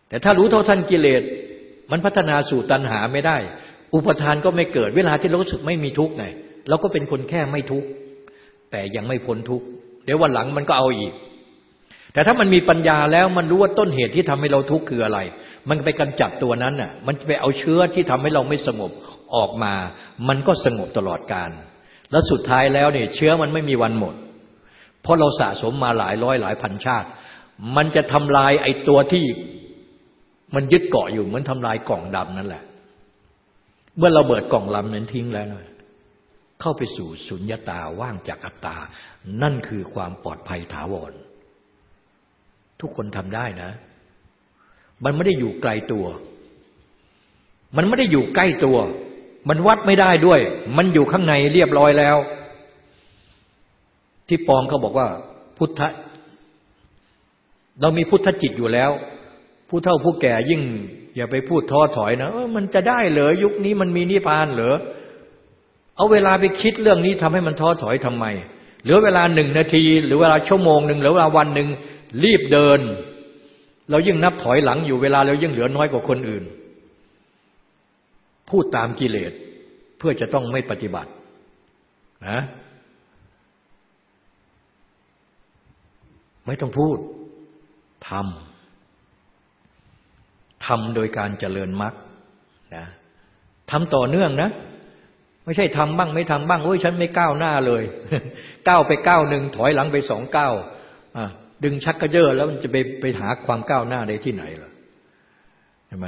แต่ถ้ารู้เท่าทันกิเลส มันพัฒนาสู่ตัณหาไม่ได้ อุปทานก็ไม่เกิด เวลาที่เรารู้สึกไม่มีทุกข์ไงเราก็เป็นคนแค่ไม่ทุกข์แต่ยังไม่พ้นทุกข์เดี๋ยววันหลังมันก็เอาอีก แต่ถ้ามันมีปัญญาแล้วมันรู้ว่าต้นเหตุที่ทำให้เราทุกข์คืออะไร มันไปกำจัดตัวนั้นน่ะ มันไปเอาเชื้อที่ทำให้เราไม่สงบออกมา มันก็สงบตลอดการ แล้วสุดท้ายแล้วเนี่ยเชื้อมันไม่มีวันหมด เพราะเราสะสมมาหลายร้อยหลายพันชาติ มันจะทำลายไอ้ตัวที่ มันยึดเกาะอยู่เหมือนทำลายกล่องดำนั่นแหละ เมื่อเราเบิดกล่องลำนั้นทิ้งแล้วนะเข้าไปสู่สุญญาตาว่างจากอัตตา นั่นคือความปลอดภัยถาวร ทุกคนทำได้นะ มันไม่ได้อยู่ไกลตัว มันไม่ได้อยู่ใกล้ตัว มันวัดไม่ได้ด้วย มันอยู่ข้างในเรียบร้อยแล้ว ที่ปองเขาบอกว่า พุทธเรามีพุทธจิตอยู่แล้ว ผู้เฒ่าผู้แก่ยิ่ง อย่าไปพูดท้อถอยนะมันจะได้เหรอยุคนี้มันมีนิพพานเหรอเอาเวลาไปคิดเรื่องนี้ทำให้มันท้อถอยทำไมเหลือเวลาหนึ่งนาที หรือเวลาชั่วโมงหนึ่งหรือเวลาวันหนึ่งรีบเดิน เรายิ่งนับถอยหลังอยู่เวลาเรายิ่งเหลือน้อยกว่าคนอื่น พูดตามกิเลสเพื่อจะต้องไม่ปฏิบัตินะไม่ต้องพูดทำ ทำโดยการเจริญมรรคนะทำต่อเนื่องนะ ไม่ใช่ทำบ้างไม่ทำบ้างโอ้ยฉันไม่ก้าวหน้าเลยก้าวไปก้าวหนึ่งถอยหลังไปสองก้าวดึงชักกระเยอะแล้วมันจะไปไปหาความก้าวหน้าได้ที่ไหนล่ะเห็นไหม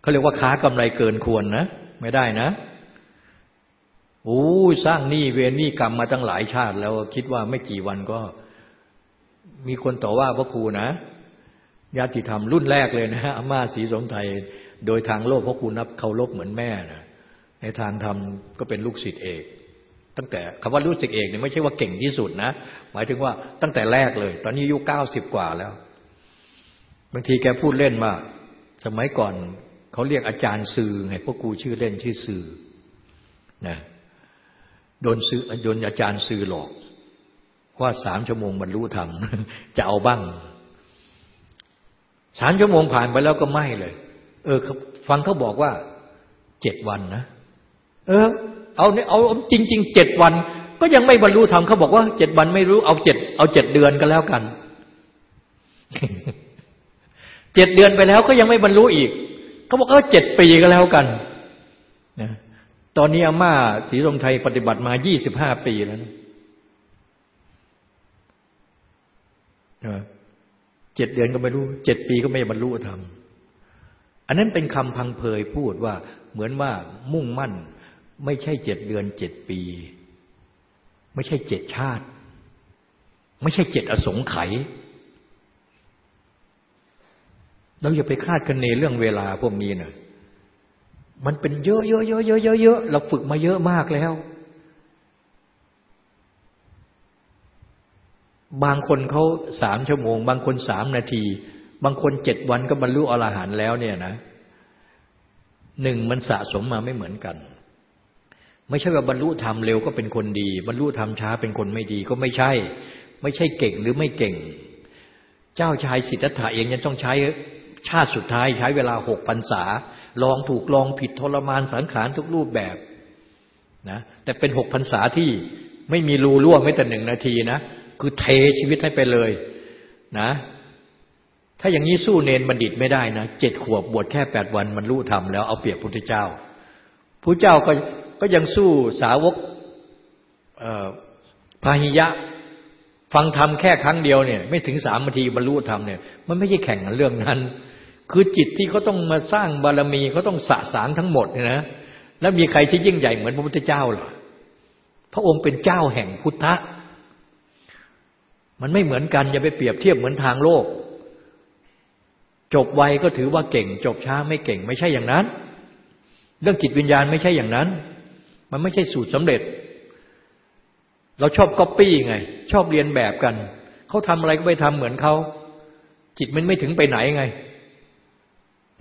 เขาเรียกว่าค้ากำไรเกินควรนะ ไม่ได้นะโอ้สร้างหนี้เวรหนี้กรรมมาตั้งหลายชาติ แล้วคิดว่าไม่กี่วันก็ มีคนต่อว่าพระครูนะ ญาติธรรมรุ่นแรกเลยนะฮะอาม่าศรีสมไทยโดยทางโลกเพราะคุณนับเคารพเหมือนแม่นะในทางธรรมก็เป็นลูกศิษย์เอก ตั้งแต่คำว่าลูกศิษย์เอกเนี่ยไม่ใช่ว่าเก่งที่สุดนะ หมายถึงว่าตั้งแต่แรกเลย ตอนนี้อายุเก้าสิบกว่าแล้ว บางทีแกพูดเล่นว่าสมัยก่อนเขาเรียกอาจารย์สื่อไงพวกกูชื่อเล่นชื่อสื่อนะโดนซื้อโดนอาจารย์สื่อหลอก ว่าสามชั่วโมงบรรลุธรรมจะเอาบ้าง สามชั่วโมงผ่านไปแล้วก็ไม่เลย เออ ฟังเขาบอกว่าเจ็ดวันนะ เออ เอาเนี่ยเอาจริงๆเจ็ดวัน ก็ยังไม่บรรลุธรรมเขาบอกว่าเจ็ดวันไม่รู้เอาเจ็ดเอาเจ็ดเดือนก็แล้วกันเจ็ดเดือนไปแล้วก็ยังไม่บรรลุอีก เขาบอกเออเจ็ดปีก็แล้วกันนะตอนนี้อาม่าศรีรมไทยปฏิบัติมายี่สิบห้าปีแล้วนะ เจ็ดเดือนก็ไม่รู้เจ็ดปีก็ไม่บรรลุธรรมอันนั้นเป็นคำพังเพยพูดว่าเหมือนว่ามุ่งมั่น ไม่ใช่เจ็ดเดือนเจ็ดปี ไม่ใช่เจ็ดชาติ ไม่ใช่เจ็ดอสงไขยเราอย่าไปคาดคะเนเรื่องเวลาพวกนี้นะมันเป็นเยอะเยอะเยอะเยอะเยอะเราฝึกมาเยอะมากแล้ว บางคนเขาสามชั่วโมง บางคนสามนาที บางคนเจ็ดวันก็บรรลุอรหันต์แล้วเนี่ยนะหนึ่งมันสะสมมาไม่เหมือนกัน ไม่ใช่ว่าบรรลุธรรมเร็วก็เป็นคนดี บรรลุธรรมช้าเป็นคนไม่ดีก็ไม่ใช่ ไม่ใช่เก่งหรือไม่เก่ง เจ้าชายสิทธัตถะเองยังต้องใช้ชาติสุดท้ายใช้เวลาหกพรรษา ลองถูกลองผิดทรมานสังขารทุกรูปแบบนะแต่เป็นหกพรรษาที่ไม่มีรูรั่วไม่แต่หนึ่งนาทีนะ คือเทชีวิตให้ไปเลยนะ ถ้าอย่างนี้สู้เนนบัณฑิตไม่ได้นะเจ็ดขวบบวชแค่แปดวันมันรู้ธรรมแล้วเอาเปรียบพุทธเจ้าพระเจ้าก็ก็ยังสู้สาวกพาหิยะ ฟังธรรมแค่ครั้งเดียวเนี่ย ไม่ถึงสามนาทีบรรลุธรรมเนี่ยมันไม่ใช่แข่งกันเรื่องนั้น คือจิตที่เขาต้องมาสร้างบารมีเขาต้องสะสางทั้งหมดเนี่ยนะแล้วมีใครที่ยิ่งใหญ่เหมือนพระพุทธเจ้าหรอพระองค์เป็นเจ้าแห่งพุทธะ มันไม่เหมือนกัน อย่าไปเปรียบเทียบเหมือนทางโลก จบไวก็ถือว่าเก่ง จบช้าไม่เก่ง ไม่ใช่อย่างนั้น เรื่องจิตวิญญาณไม่ใช่อย่างนั้น มันไม่ใช่สูตรสำเร็จ เราชอบก๊อปปี้ไง ชอบเรียนแบบกัน เขาทำอะไรก็ไปทำเหมือนเขา จิตมันไม่ถึงไปไหนไง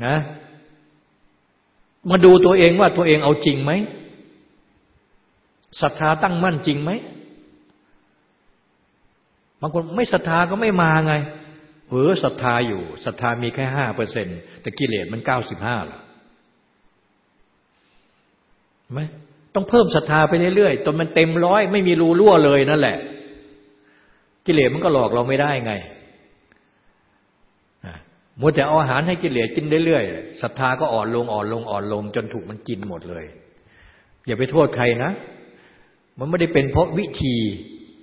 นะ มาดูตัวเองว่าตัวเองเอาจริงไหมศรัทธาตั้งมั่นจริงไหม บางคนไม่ศรัทธาก็ไม่มาไงเออศรัทธาอยู่ศรัทธามีแค่ห้าเปอร์เซ็นแต่กิเลสมันเก้าสิบห้าล่ะไหมต้องเพิ่มศรัทธาไปเรื่อยๆจนมันเต็มร้อยไม่มีรูรั่วเลยนั่นแหละ กิเลสมันก็หลอกเราไม่ได้ไงมัวแต่เอาอาหารให้กิเลสกินเรื่อยๆศรัทธาก็อ่อนลงอ่อนลงอ่อนลง จนถูกมันกินหมดเลย อย่าไปโทษใครนะ มันไม่ได้เป็นเพราะวิธี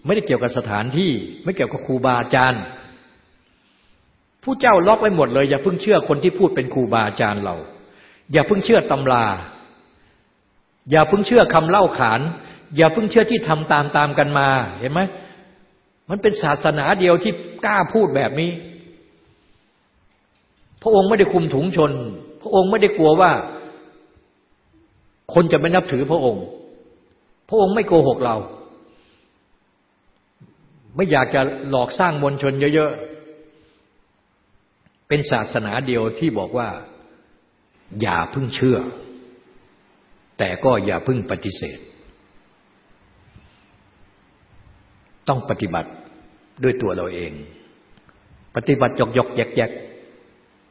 ไม่ได้เกี่ยวกับสถานที่ ไม่เกี่ยวกับครูบาอาจารย์ผู้เจ้าล็อกไว้หมดเลย อย่าเพิ่งเชื่อคนที่พูดเป็นครูบาอาจารย์เรา อย่าเพิ่งเชื่อตำรา อย่าเพิ่งเชื่อคำเล่าขาน อย่าเพิ่งเชื่อที่ทำตามตามกันมาเห็นไหมมันเป็นศาสนาเดียวที่กล้าพูดแบบนี้ พระองค์ไม่ได้คุมถุงชน พระองค์ไม่ได้กลัวว่า คนจะไม่นับถือพระองค์ พระองค์ไม่โกหกเรา ไม่อยากจะหลอกสร้างมวลชนเยอะๆ เป็นศาสนาเดียวที่บอกว่า อย่าพึ่งเชื่อ แต่ก็อย่าพึ่งปฏิเสธ ต้องปฏิบัติด้วยตัวเราเอง ปฏิบัติยกยกแยกแยก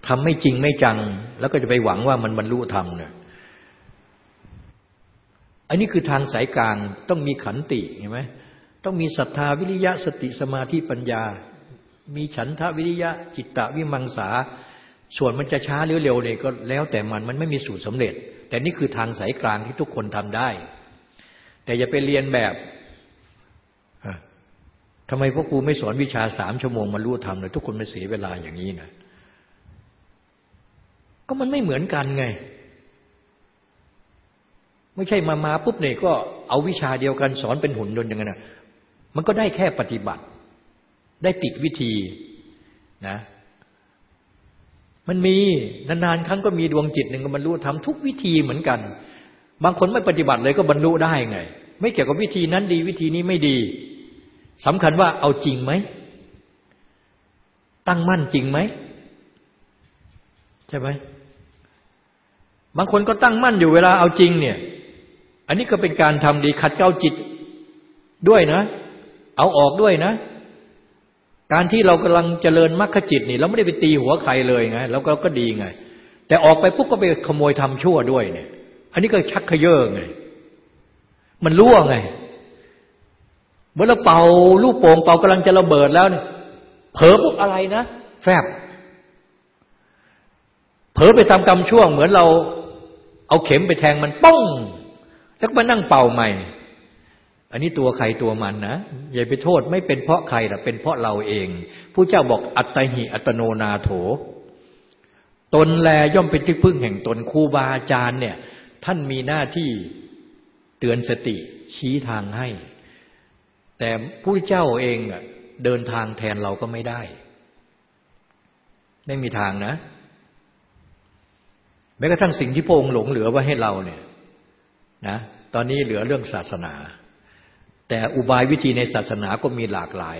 ทำไม่จริงไม่จัง แล้วก็จะไปหวังว่ามันบรรลุธรรมเนี่ยอันนี้คือทางสายกลางต้องมีขันติเห็นไหม ต้องมีศรัทธาวิริยะสติสมาธิปัญญา มีฉันทะวิริยะจิตตะวิมังสา ส่วนมันจะช้าหรือเร็วเนี่ยก็แล้วแต่มันมันไม่มีสูตรสำเร็จ แต่นี่คือทางสายกลางที่ทุกคนทำได้ แต่อย่าไปเรียนแบบทำไมพวกครูไม่สอนวิชาสามชั่วโมงมารู้ทำเลยทุกคนมาเสียเวลาอย่างนี้นะก็มันไม่เหมือนกันไง ไม่ใช่มามาปุ๊บเนี่ยก็เอาวิชาเดียวกันสอนเป็นหุ่นยนต์อย่างนั้นนะ มันก็ได้แค่ปฏิบัติ ได้ติดวิธีนะ มันมีนานๆครั้งก็มีดวงจิตหนึ่งก็บรรลุทำทุกวิธีเหมือนกัน บางคนไม่ปฏิบัติเลยก็บรรลุได้ไง ไม่เกี่ยวกับวิธีนั้นดีวิธีนี้ไม่ดีสำคัญว่าเอาจริงไหม ตั้งมั่นจริงไหมใช่ไหมบางคนก็ตั้งมั่นอยู่เวลาเอาจริงเนี่ย อันนี้ก็เป็นการทำดีขัดเกลาจิตด้วยนะ เอาออกด้วยนะ การที่เรากำลังเจริญมรรคจิตนี่ เราไม่ได้ไปตีหัวใครเลยไงแล้วก็ก็ดีไง แต่ออกไปปุ๊บก็ไปขโมยทำชั่วด้วยเนี่ย อันนี้ก็ชักขยเยอะไง มันรั่วไงเมื่อเราเป่าลูกโป่งเป่ากำลังจะระเบิดแล้วเนี่ยเผลอปุ๊บอะไรนะแฟบเผลอไปทำกรรมช่วงเหมือนเราเอาเข็มไปแทงมันป้อง แล้วมานั่งเป่าใหม่ อันนี้ตัวใครตัวมันนะอย่าไปโทษไม่เป็นเพราะใครแต่เป็นเพราะเราเองผู้เจ้าบอกอัตหิอัตโนนาโถ ตนแลย่อมเป็นที่พึ่งแห่งตนครูบาอาจารย์เนี่ย ท่านมีหน้าที่เตือนสติชี้ทางให้ แต่ผู้เจ้าเองเดินทางแทนเราก็ไม่ได้ ไม่มีทางนะแม้กระทั่งสิ่งที่พระองค์หลงเหลือไว้ให้เราเนี่ยนะตอนนี้เหลือเรื่องศาสนา แต่อุบายวิธีในศาสนาก็มีหลากหลาย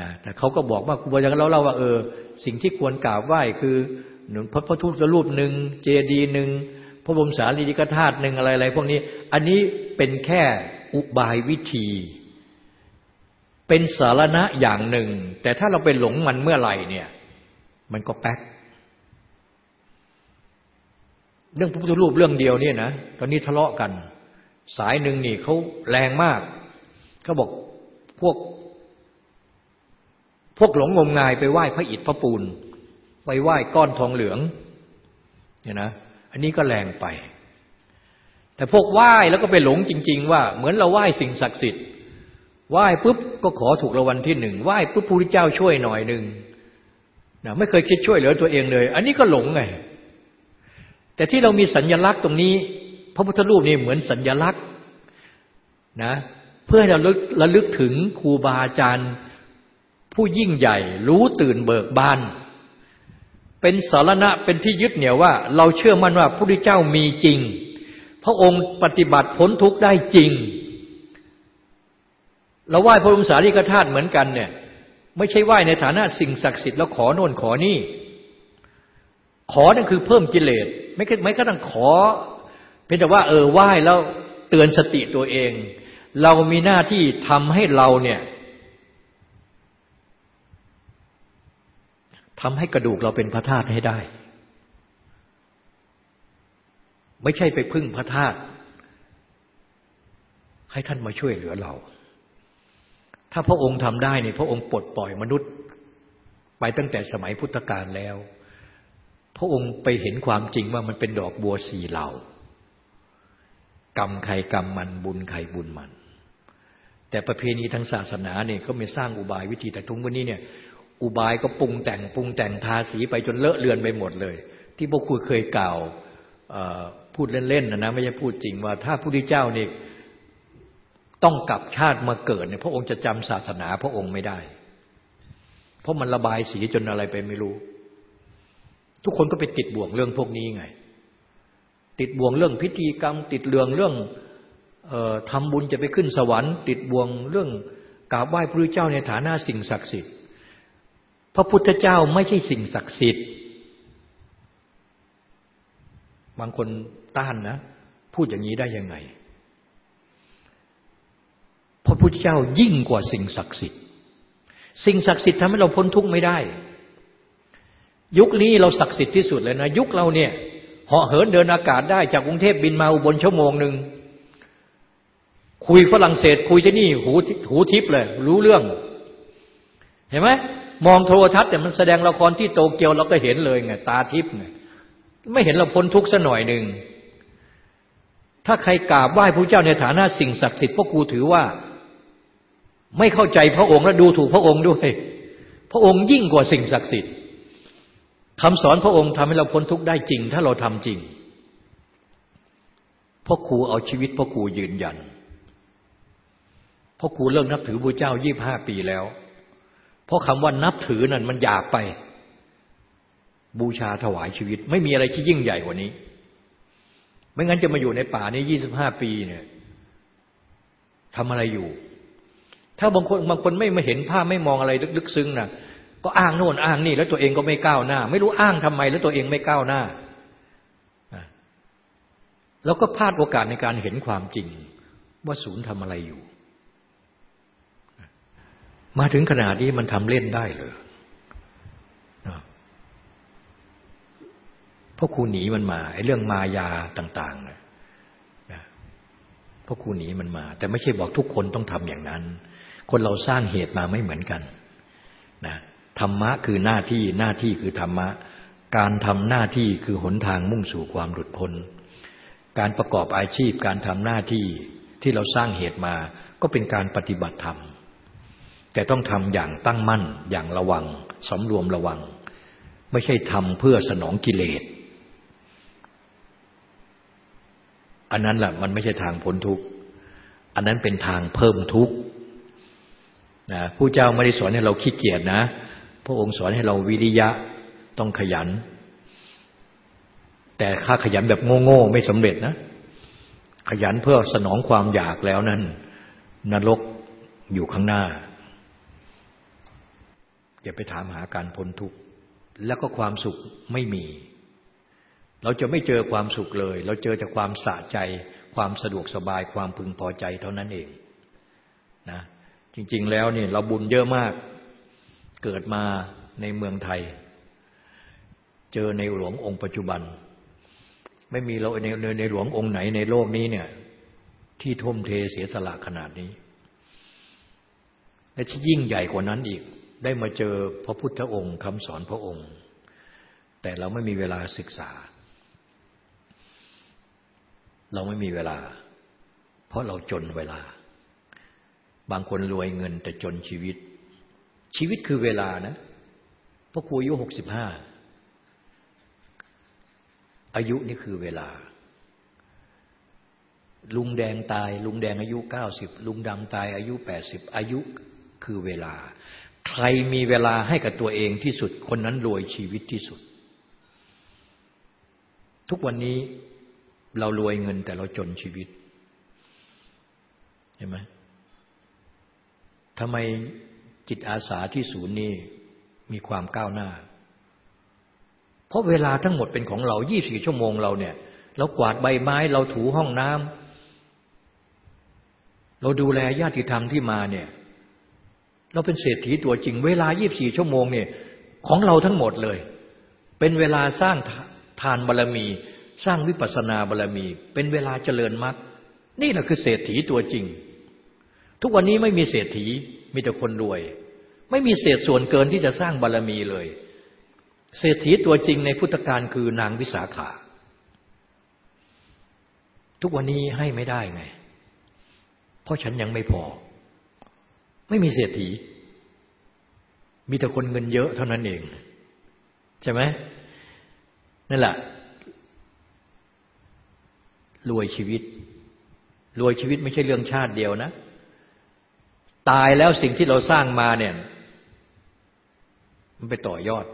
นะแต่เขาก็บอกว่าครูบาอาจารย์เราเล่าว่าเออ สิ่งที่ควรกราบไหว้คือหนึ่งพระพุทธรูปหนึ่งเจดีย์หนึ่งพระบรมสารีริกธาตุหนึ่งอะไรอะไรพวกนี้ อันนี้เป็นแค่อุบายวิธี เป็นสารณะอย่างหนึ่ง แต่ถ้าเราไปหลงมันเมื่อไหร่เนี่ย มันก็แป๊กเรื่องพระพุทธรูปเรื่องเดียวเนี่ยนะตอนนี้ทะเลาะกัน สายหนึ่งนี่เขาแรงมาก เขาบอกพวก พวกหลงงมงายไปไหว้พระอิฐพระปูน ไปไหว้ก้อนทองเหลืองเนี่ยนะอันนี้ก็แรงไป แต่พวกไหว้แล้วก็ไปหลงจริง ๆ ว่า เหมือนเราไหว้สิ่งศักดิ์สิทธิ์ไหว้ปุ๊บก็ขอถูกรางวัลที่หนึ่งไหว้ปุ๊บพระพุทธเจ้าช่วยหน่อยหนึ่งนะไม่เคยคิดช่วยเหลือตัวเองเลย อันนี้ก็หลงไง แต่ที่เรามีสัญญลักษณ์ตรงนี้ พระพุทธรูปนี่เหมือนสัญญลักษณ์นะ เพื่อให้เราระลึกถึงครูบาอาจารย์ ผู้ยิ่งใหญ่ รู้ตื่นเบิกบาน เป็นสารณะเป็นที่ยึดเหนี่ยวว่า เราเชื่อมั่นว่าพระพุทธเจ้ามีจริง พระองค์ปฏิบัติพ้นทุกข์ได้จริงเราไหว้พระบรมสารีกธาตุเหมือนกันเนี่ยไม่ใช่ไหว้ในฐานะสิ่งศักดิ์สิทธิ์แล้วขอโน่นขอนี่ ขอนั่นคือเพิ่มกิเลส ไม่ไม่ก็ต้องขอ เพียงแต่ว่าเออไหว้แล้วเตือนสติตัวเอง เรามีหน้าที่ทำให้เราเนี่ยทำให้กระดูกเราเป็นพระธาตุให้ได้ ไม่ใช่ไปพึ่งพระธาตุให้ท่านมาช่วยเหลือเรา ถ้าพระองค์ทำได้เนี่ยพระองค์ปลดปล่อยมนุษย์ ไปตั้งแต่สมัยพุทธกาลแล้ว พระองค์ไปเห็นความจริงว่ามันเป็นดอกบัวสีเหล่ากรรมใครกรรมมันบุญใครบุญมัน แต่ประเพณีทางศาสนาเนี่ยเขาไม่สร้างอุบายวิธีแต่ทุงวันนี้เนี่ย อุบายก็ปรุงแต่งปรุงแต่งทาสีไปจนเลอะเลือนไปหมดเลย ที่พวกคุณเคยกล่าวพูดเล่นๆนะนะไม่ใช่พูดจริงว่า ถ้าพระพุทธเจ้านี่ต้องกลับชาติมาเกิดเนี่ยพระองค์จะจำศาสนาพระองค์ไม่ได้ เพราะมันระบายสีจนอะไรไปไม่รู้ ทุกคนก็ไปติดบ่วงเรื่องพวกนี้ไง ติดบ่วงเรื่องพิธีกรรม ติดเรื่องเรื่อง ทำบุญจะไปขึ้นสวรรค์ติดบ่วงเรื่องกราบไหว้พระเจ้าในฐานะสิ่งศักดิ์สิทธิ์ พระพุทธเจ้าไม่ใช่สิ่งศักดิ์สิทธิ์ บางคนต้านนะ พูดอย่างนี้ได้ยังไง พระพุทธเจ้ายิ่งกว่าสิ่งศักดิ์สิทธิ์ สิ่งศักดิ์สิทธิ์ทำให้เราพ้นทุกข์ไม่ได้ ยุคนี้เราศักดิ์สิทธิ์ที่สุดเลยนะ ยุคเราเนี่ยเหาะเหินเดินอากาศได้จากกรุงเทพบินมาอุบลชั่วโมงหนึ่ง คุยฝรั่งเศส คุยที่นี่หูหูทิพเลย รู้เรื่อง เห็นไหมมองโทรทัศน์แต่มันแสดงละครที่โตเกียวเราก็เห็นเลยไงตาทิพไงไม่เห็นเราพ้นทุกข์สัหน่อยหนึ่งถ้าใครกราบไหว้พระเจ้าในฐานะสิ่งศักดิ์สิทธิ์พวกกูถือว่า ไม่เข้าใจพระองค์และดูถูกพระองค์ด้วย พระองค์ยิ่งกว่าสิ่งศักดิ์สิทธิ์คำสอนพระองค์ทำให้เราพ้นทุกข์ได้จริง ถ้าเราทำจริงพ่อครูเอาชีวิตพ่อครูยืนยัน พ่อครูเลิกนับถือพระเจ้ายี่บห้าปีแล้ว เพราะคำว่านับถือนั่นมันหยาบไป บูชาถวายชีวิต ไม่มีอะไรที่ยิ่งใหญ่กว่านี้ ไม่งั้นจะมาอยู่ในป่านี้ยี่สิบห้าปีเนี่ยทำอะไรอยู่ ถ้าบางคนบางคนไม่มาเห็นภาพไม่มองอะไรลึกซึ้งนะก็อ้างโน่นอ้างนี่ แล้วตัวเองก็ไม่ก้าวหน้า ไม่รู้อ้างทำไมแล้วตัวเองไม่ก้าวหน้าแล้วก็พลาดโอกาสในการเห็นความจริง ว่าศูนย์ทำอะไรอยู่ มาถึงขนาดนี้มันทำเล่นได้เลยเพราะครูหนีมันมาไอ้เรื่องมายาต่างๆนะเพราะครูหนีมันมา แต่ไม่ใช่บอกทุกคนต้องทำอย่างนั้น คนเราสร้างเหตุมาไม่เหมือนกันนะธรรมะคือหน้าที่หน้าที่คือธรรมะ การทำหน้าที่คือหนทางมุ่งสู่ความหลุดพ้น การประกอบอาชีพการทำหน้าที่ที่เราสร้างเหตุมา ก็เป็นการปฏิบัติธรรม แต่ต้องทำอย่างตั้งมั่นอย่างระวังสำรวมระวัง ไม่ใช่ทำเพื่อสนองกิเลส อันนั้นแหละมันไม่ใช่ทางพ้นทุกข์ อันนั้นเป็นทางเพิ่มทุกข์นะผู้เจ้าไม่ได้สอนให้เราขี้เกียจนะ พระองค์สอนให้เราวิริยะต้องขยัน แต่ค่าขยันแบบโง่ๆไม่สำเร็จนะ ขยันเพื่อสนองความอยากแล้วนั้นนรกอยู่ข้างหน้า อย่าไปถามหาการพ้นทุกข์แล้วก็ความสุขไม่มี เราจะไม่เจอความสุขเลย เราเจอแต่ความสะใจ ความสะดวกสบายความพึงพอใจเท่านั้นเองนะจริง ๆ แล้วเนี่ยเราบุญเยอะมากเกิดมาในเมืองไทย เจอในหลวงองค์ปัจจุบัน ไม่มีเราในในหลวงองค์ไหนในโลกนี้เนี่ยที่ทุ่มเทเสียสละขนาดนี้ และที่ยิ่งใหญ่กว่านั้นอีก ได้มาเจอพระพุทธองค์คำสอนพระองค์ แต่เราไม่มีเวลาศึกษา เราไม่มีเวลา เพราะเราจนเวลา บางคนรวยเงินแต่จนชีวิต ชีวิตคือเวลานะพระครูอายุหกสิบห้าอายุนี่คือเวลา ลุงแดงตาย ลุงแดงอายุเก้าสิบลุงดำตายอายุแปดสิบอายุคือเวลา ใครมีเวลาให้กับตัวเองที่สุด คนนั้นรวยชีวิตที่สุด ทุกวันนี้เรารวยเงินแต่เราจนชีวิตเห็นไหมทำไมจิตอาสาที่ศูนย์นี้มีความก้าวหน้า เพราะเวลาทั้งหมดเป็นของเรา 24 ชั่วโมงเราเนี่ย เรากวาดใบไม้ เราถูห้องน้ำ เราดูแลญาติธรรมที่มาเนี่ย เราเป็นเศรษฐีตัวจริง เวลา 24 ชั่วโมงเนี่ยของเราทั้งหมดเลย เป็นเวลาสร้างทานบารรมี สร้างวิปัสสนาบารรมี เป็นเวลาเจริญมรรคนี่แหละคือเศรษฐีตัวจริง ทุกวันนี้ไม่มีเศรษฐีมีแต่คนรวย ไม่มีเศษส่วนเกินที่จะสร้างบารรมีเลย เศรษฐีตัวจริงในพุทธการคือนางวิสาขา ทุกวันนี้ให้ไม่ได้ไง เพราะฉันยังไม่พอ ไม่มีเศรษฐี มีแต่คนเงินเยอะเท่านั้นเอง ใช่ไหมนั่นแหละรวยชีวิต รวยชีวิตไม่ใช่เรื่องชาติเดียวนะ ตายแล้วสิ่งที่เราสร้างมาเนี่ย มันไปต่อยอด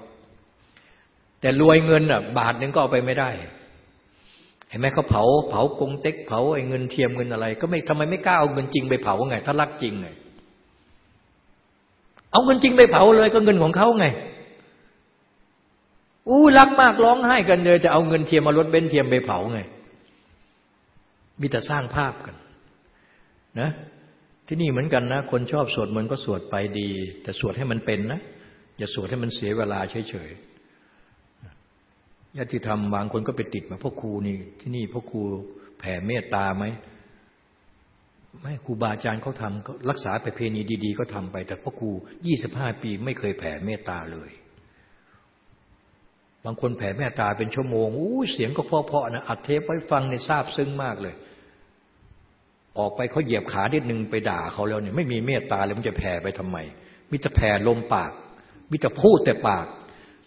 แต่รวยเงินอะ บาทหนึ่งก็เอาไปไม่ได้ เห็นไหมเขาเผา เผากงเต็กเผาไอ้เงินเทียมเงินอะไร ก็ไม่ทำไมไม่กล้าเอาเงินจริงไปเผาไง ถ้ารักจริงไง เอาเงินจริงไปเผาเลยก็เงินของเขาไงอู้รักมากร้องไห้กันเลยจะเอาเงินเทียมมารถเบนเทียมไปเผาไง มีแต่สร้างภาพกันนะที่นี่เหมือนกันนะ คนชอบสวดมนต์ก็สวดไปดี แต่สวดให้มันเป็นนะ อย่าสวดให้มันเสียเวลาเฉยๆญาติธรรมบางคนก็ไปติดมาพ่อครูนี่ ที่นี่พ่อครูแผ่เมตตาไหม ไม่ครูบาอาจารย์เขาทำรักษาประเพณีดี ๆ ก็ทำไป แต่พ่อครูยี่สิบห้าปีไม่เคยแผ่เมตตาเลย บางคนแผ่เมตตาเป็นชั่วโมงอู้เสียงก็เพาะๆนะอัดเทปไว้ฟังในทราบซึ้งมากเลย ออกไปเขาเหยียบขาดิดหนึ่งไปด่าเขาแล้วเนี่ยไม่มีเมตตาเลยมันจะแผ่ไปทำไมมิจะแผ่ลมปากมีแต่พูดแต่ปาก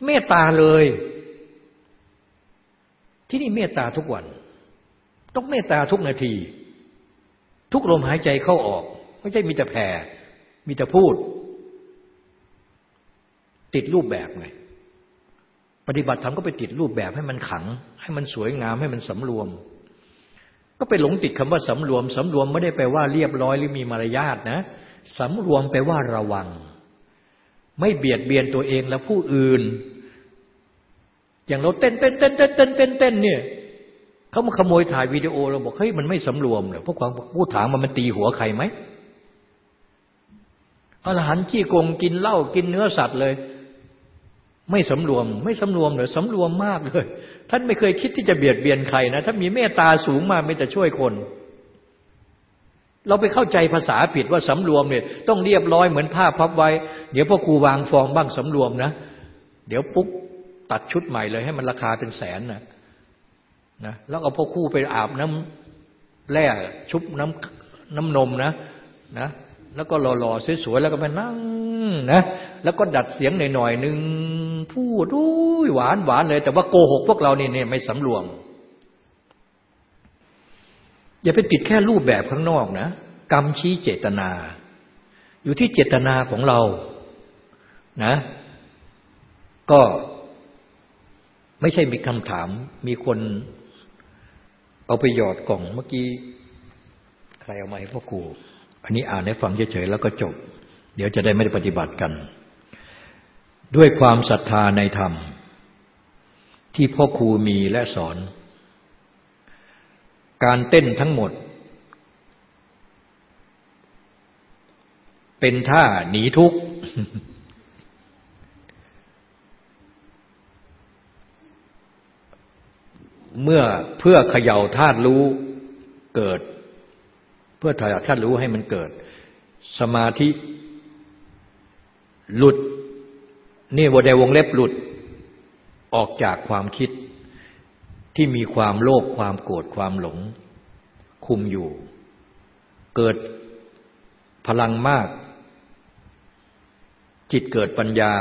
เมตตาเลย ที่นี่เมตตาทุกวัน ต้องเมตตาทุกนาที ทุกลมหายใจเข้าออก ไม่ใช่มีแต่แผ่มีแต่พูด ติดรูปแบบไงปฏิบัติธรรมก็ไปติดรูปแบบให้มันขัง ให้มันสวยงามให้มันสำรวม ก็ไปหลงติดคำว่าสำรวมสำรวมไม่ได้แปลว่าเรียบร้อยหรือมีมารยาทนะสำรวมแปลว่าระวัง ไม่เบียดเบียนตัวเองและผู้อื่น อย่างเราเต้นเต้นเต้นเต้นเต้นเต้นเต้นเนี่ย เขามาขโมยถ่ายวิดีโอเราบอกเฮ้ยมันไม่สำรวมเลยพวกความผู้ถามมันมันตีหัวใครไหมอรหันต์ขี้โกงกินเหล้ากินเนื้อสัตว์เลย ไม่สำรวม ไม่สำรวมเลยสำรวมมากเลย ท่านไม่เคยคิดที่จะเบียดเบียนใครนะถ้ามีเมตตาสูงมากไม่แต่ช่วยคน เราไปเข้าใจภาษาผิดว่าสำรวมเนี่ย ต้องเรียบร้อยเหมือนผ้าพับไว้ เดี๋ยวพ่อครูวางฟองบ้างสำรวมนะ เดี๋ยวปุ๊บตัดชุดใหม่เลยให้มันราคาเป็นแสนน่ะ นะแล้วเอาพ่อครูไปอาบน้ำแร่ชุบน้ำน้ำนมนะนะแล้วก็หล่อๆสวยๆแล้วก็ไปนั่งนะแล้วก็ดัดเสียงหน่อยๆหนึ่งพูดดูหวานหวานเลย แต่ว่าโกหกพวกเรานี่เนี่ยไม่สำรวม อย่าไปติดแค่รูปแบบข้างนอกนะกรรมชี้เจตนา อยู่ที่เจตนาของเรานะ ก็ไม่ใช่มีคำถามมีคน เอาไปหยอดกล่องเมื่อกี้ ใครเอามาให้พ่อครูอันนี้อ่านให้ฟังเฉยๆแล้วก็จบ เดี๋ยวจะได้ไม่ได้ปฏิบัติกัน ด้วยความศรัทธาในธรรม ที่พ่อครูมีและสอน การเต้นทั้งหมด เป็นท่าหนีทุกข์ เมื่อเพื่อเขย่าธาตุรู้เกิด เพื่อถอยธาตุรู้ให้มันเกิด สมาธิ หลุด นี่วดในวงเล็บหลุดออกจากความคิดที่มีความโลภความโกรธความหลง คุมอยู่ เกิดพลังมาก จิตเกิดปัญญา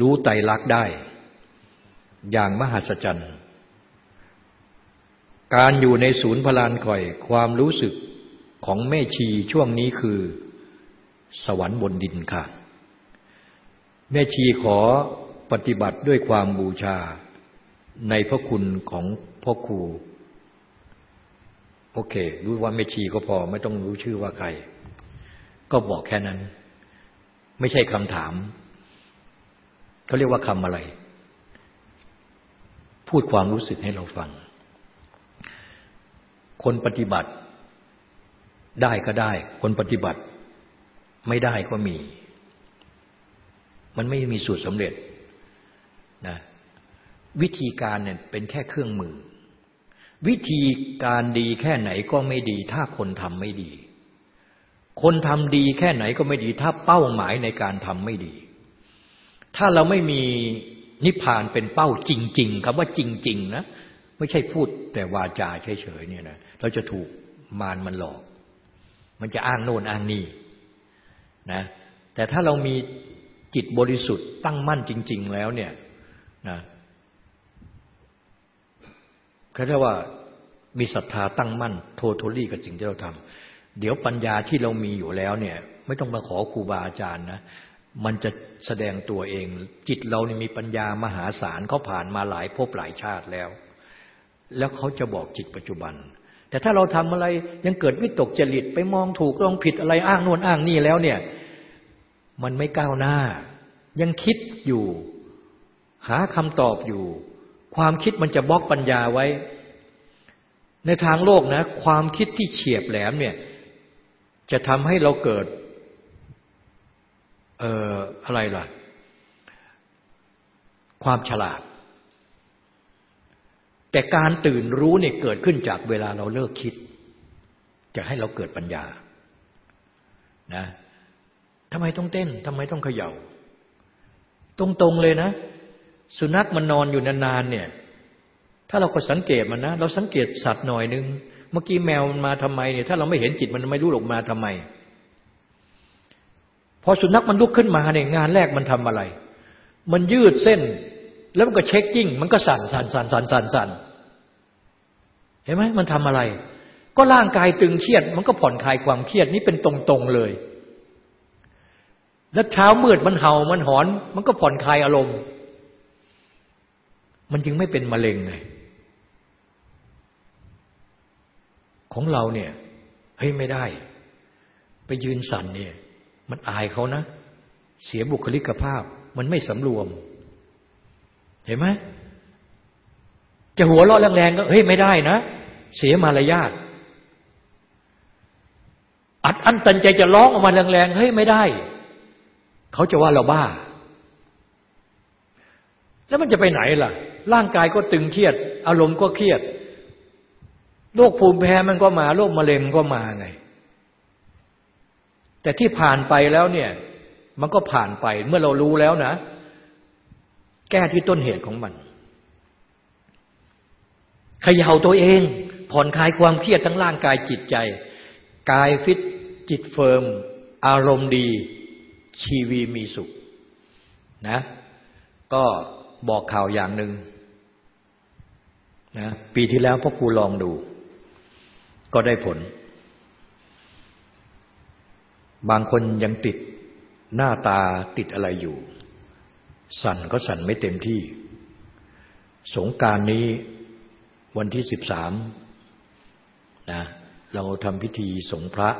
รู้ไตรลักษณ์ได้ อย่างมหัศจรรย์ การอยู่ในศูนย์พลานคอย ความรู้สึกของแม่ชีช่วงนี้คือ สวรรค์บนดินค่ะ แม่ชีขอปฏิบัติด้วยความบูชา ในพระคุณของพ่อครูโอเค รู้ว่าแม่ชีก็พอไม่ต้องรู้ชื่อว่าใคร ก็บอกแค่นั้น ไม่ใช่คำถามเขาเรียกว่าคำอะไร พูดความรู้สึกให้เราฟัง คนปฏิบัติ ได้ก็ได้ คนปฏิบัติ ไม่ได้ก็มี มันไม่มีสูตรสำเร็จนะวิธีการเนี่ยเป็นแค่เครื่องมือ วิธีการดีแค่ไหนก็ไม่ดี ถ้าคนทำไม่ดี คนทำดีแค่ไหนก็ไม่ดี ถ้าเป้าหมายในการทำไม่ดี ถ้าเราไม่มีนิพพานเป็นเป้าจริง ๆคำว่าจริง ๆ นะ ไม่ใช่พูดแต่วาจาเฉยๆเนี่ยนะเราจะถูกมารมันหลอก มันจะอ้างโน่นอ้างนี่นะแต่ถ้าเรามีจิตบริสุทธิ์ตั้งมั่นจริง ๆ แล้วเนี่ยนะเขาเรียกว่ามีศรัทธาตั้งมั่น โทโทลี่กับสิ่งที่เราทำเดี๋ยวปัญญาที่เรามีอยู่แล้วเนี่ย ไม่ต้องมาขอครูบาอาจารย์นะมันจะแสดงตัวเอง จิตเรานี่มีปัญญามหาศาลเขาผ่านมาหลายภพหลายชาติแล้ว แล้วเขาจะบอกจิตปัจจุบัน แต่ถ้าเราทำอะไรยังเกิดวิตกจริตไปมองถูกลองผิดอะไรอ้างโน่นอ้างนี่แล้วเนี่ย มันไม่ก้าวหน้า ยังคิดอยู่ หาคำตอบอยู่ ความคิดมันจะบล็อกปัญญาไว้ ในทางโลกนะ ความคิดที่เฉียบแหลมเนี่ย จะทำให้เราเกิด เอ่ออะไรล่ะ ความฉลาด แต่การตื่นรู้เนี่ยเกิดขึ้นจากเวลาเราเลิกคิด จะให้เราเกิดปัญญานะทำไมต้องเต้นทำไมต้องเขยา่า ตรงๆเลยนะ สุนัขมันนอนอยู่นานๆเนี่ย ถ้าเราก็สังเกตมันนะ เราสังเกตสัตว์หน่อยนึง เมื่อกี้แมวมันมาทำไมเนี่ย ถ้าเราไม่เห็นจิตมันไม่รู้หรอกมาทำไม พอสุนัขมันลุกขึ้นมาเนี่ยงานแรกมันทำอะไร มันยืดเส้น แล้วมันก็ shaking มันก็สั่นสั่นสั่นสั่นสั่นสั่นเห็นไหมมันทำอะไร ก็ร่างกายตึงเครียด มันก็ผ่อนคลายความเครียดนี่เป็นตรงๆเลย แล้วเช้ามืดมันเห่ามันหอน มันก็ผ่อนคลายอารมณ์ มันจึงไม่เป็นมะเร็งไงของเราเนี่ยเฮ้ยไม่ได้ ไปยืนสั่นเนี่ย มันอายเขานะ เสียบุคลิกภาพ มันไม่สำรวม เห็นไหมจะหัวเราะแรงๆก็เฮ้ยไม่ได้นะ เสียมารยาทอัดอั้นตันใจจะร้องออกมาแรงๆเฮ้ยไม่ได้ เขาจะว่าเราบ้า แล้วมันจะไปไหนล่ะ ร่างกายก็ตึงเครียด อารมณ์ก็เครียดโรคภูมิแพ้มันก็มาโรคมะเร็งก็มาไง แต่ที่ผ่านไปแล้วเนี่ย มันก็ผ่านไปเมื่อเรารู้แล้วนะ แก้ที่ต้นเหตุของมันเขย่าตัวเอง ผ่อนคลายความเครียดทั้งร่างกายจิตใจ กายฟิตจิต firm อารมณ์ดี ชีวีมีสุขนะ ก็บอกข่าวอย่างหนึ่งนะปีที่แล้วพ่อครูลองดู ก็ได้ผล บางคนยังติดหน้าตาติดอะไรอยู่ สั่นก็สั่นไม่เต็มที่ สงการนี้วันที่สิบสามนะเราทำพิธีสงพระ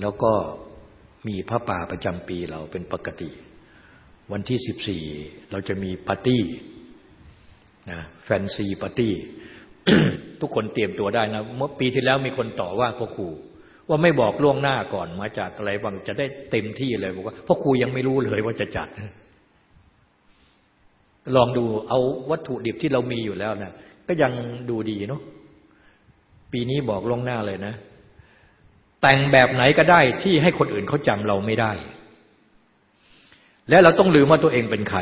แล้วก็มีพระป่าประจำปีเราเป็นปกติ วันที่สิบสี่เราจะมีปาร์ตี้นะแฟนซีปาร์ตี้ ทุกคนเตรียมตัวได้นะ เมื่อปีที่แล้วมีคนต่อว่าพ่อครูว่าไม่บอกล่วงหน้าก่อนมาจากอะไรบางจะได้เต็มที่เลยบอกว่าพ่อครูยังไม่รู้เลยว่าจะจัด ลองดูเอาวัตถุดิบที่เรามีอยู่แล้วนะก็ยังดูดีเนาะปีนี้บอกลงหน้าเลยนะ แต่งแบบไหนก็ได้ที่ให้คนอื่นเขาจำเราไม่ได้ และเราต้องลืมว่าตัวเองเป็นใคร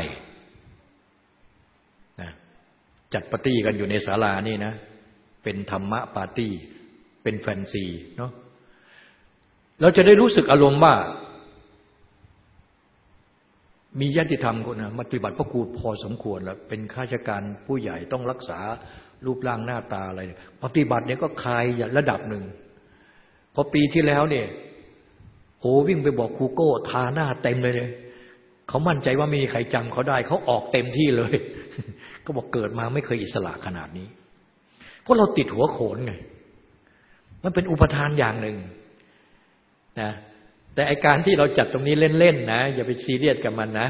จัดปาร์ตี้กันอยู่ในศาลานี่นะ เป็นธรรมะปาร์ตี้ เป็นแฟนซีเนาะเราจะได้รู้สึกอารมณ์ว่า มีญาติธรรมคนนะมาปฏิบัติพระครูพอสมควรแล้วเป็นข้าราชการผู้ใหญ่ต้องรักษารูปร่างหน้าตาอะไรปฏิบัติเนี่ยก็คลายระดับหนึ่งพอปีที่แล้วเนี่ยโอ้วิ่งไปบอกครูโก้ทาหน้าเต็มเลยเนี่ยเขามั่นใจว่าไม่มีใครจำเขาได้ เขาออกเต็มที่เลย ก็บอกเกิดมาไม่เคยอิสระขนาดนี้ เพราะเราติดหัวโขนไง มันเป็นอุปทานอย่างหนึ่งนะ แต่ไอการที่เราจัดตรงนี้เล่นๆนะ อย่าไปซีเรียสกับมันนะ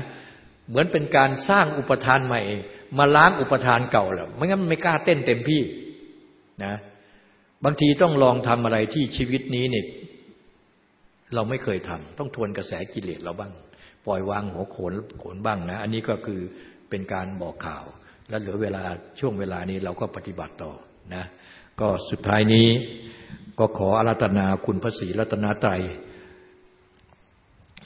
เหมือนเป็นการสร้างอุปทานใหม่ มาล้างอุปทานเก่าแล้วไม่งั้นมันไม่กล้าเต้นเต็มที่นะบางทีต้องลองทำอะไรที่ชีวิตนี้เนี่ยเราไม่เคยทำต้องทวนกระแสกิเลสเราบ้าง ปล่อยวางหัวโขนโขนบ้างนะ อันนี้ก็คือเป็นการบอกข่าว แล้วเหลือเวลาช่วงเวลานี้เราก็ปฏิบัติต่อนะ ก็สุดท้ายนี้ก็ขออารัตนาคุณพระศรีรัตนตรัย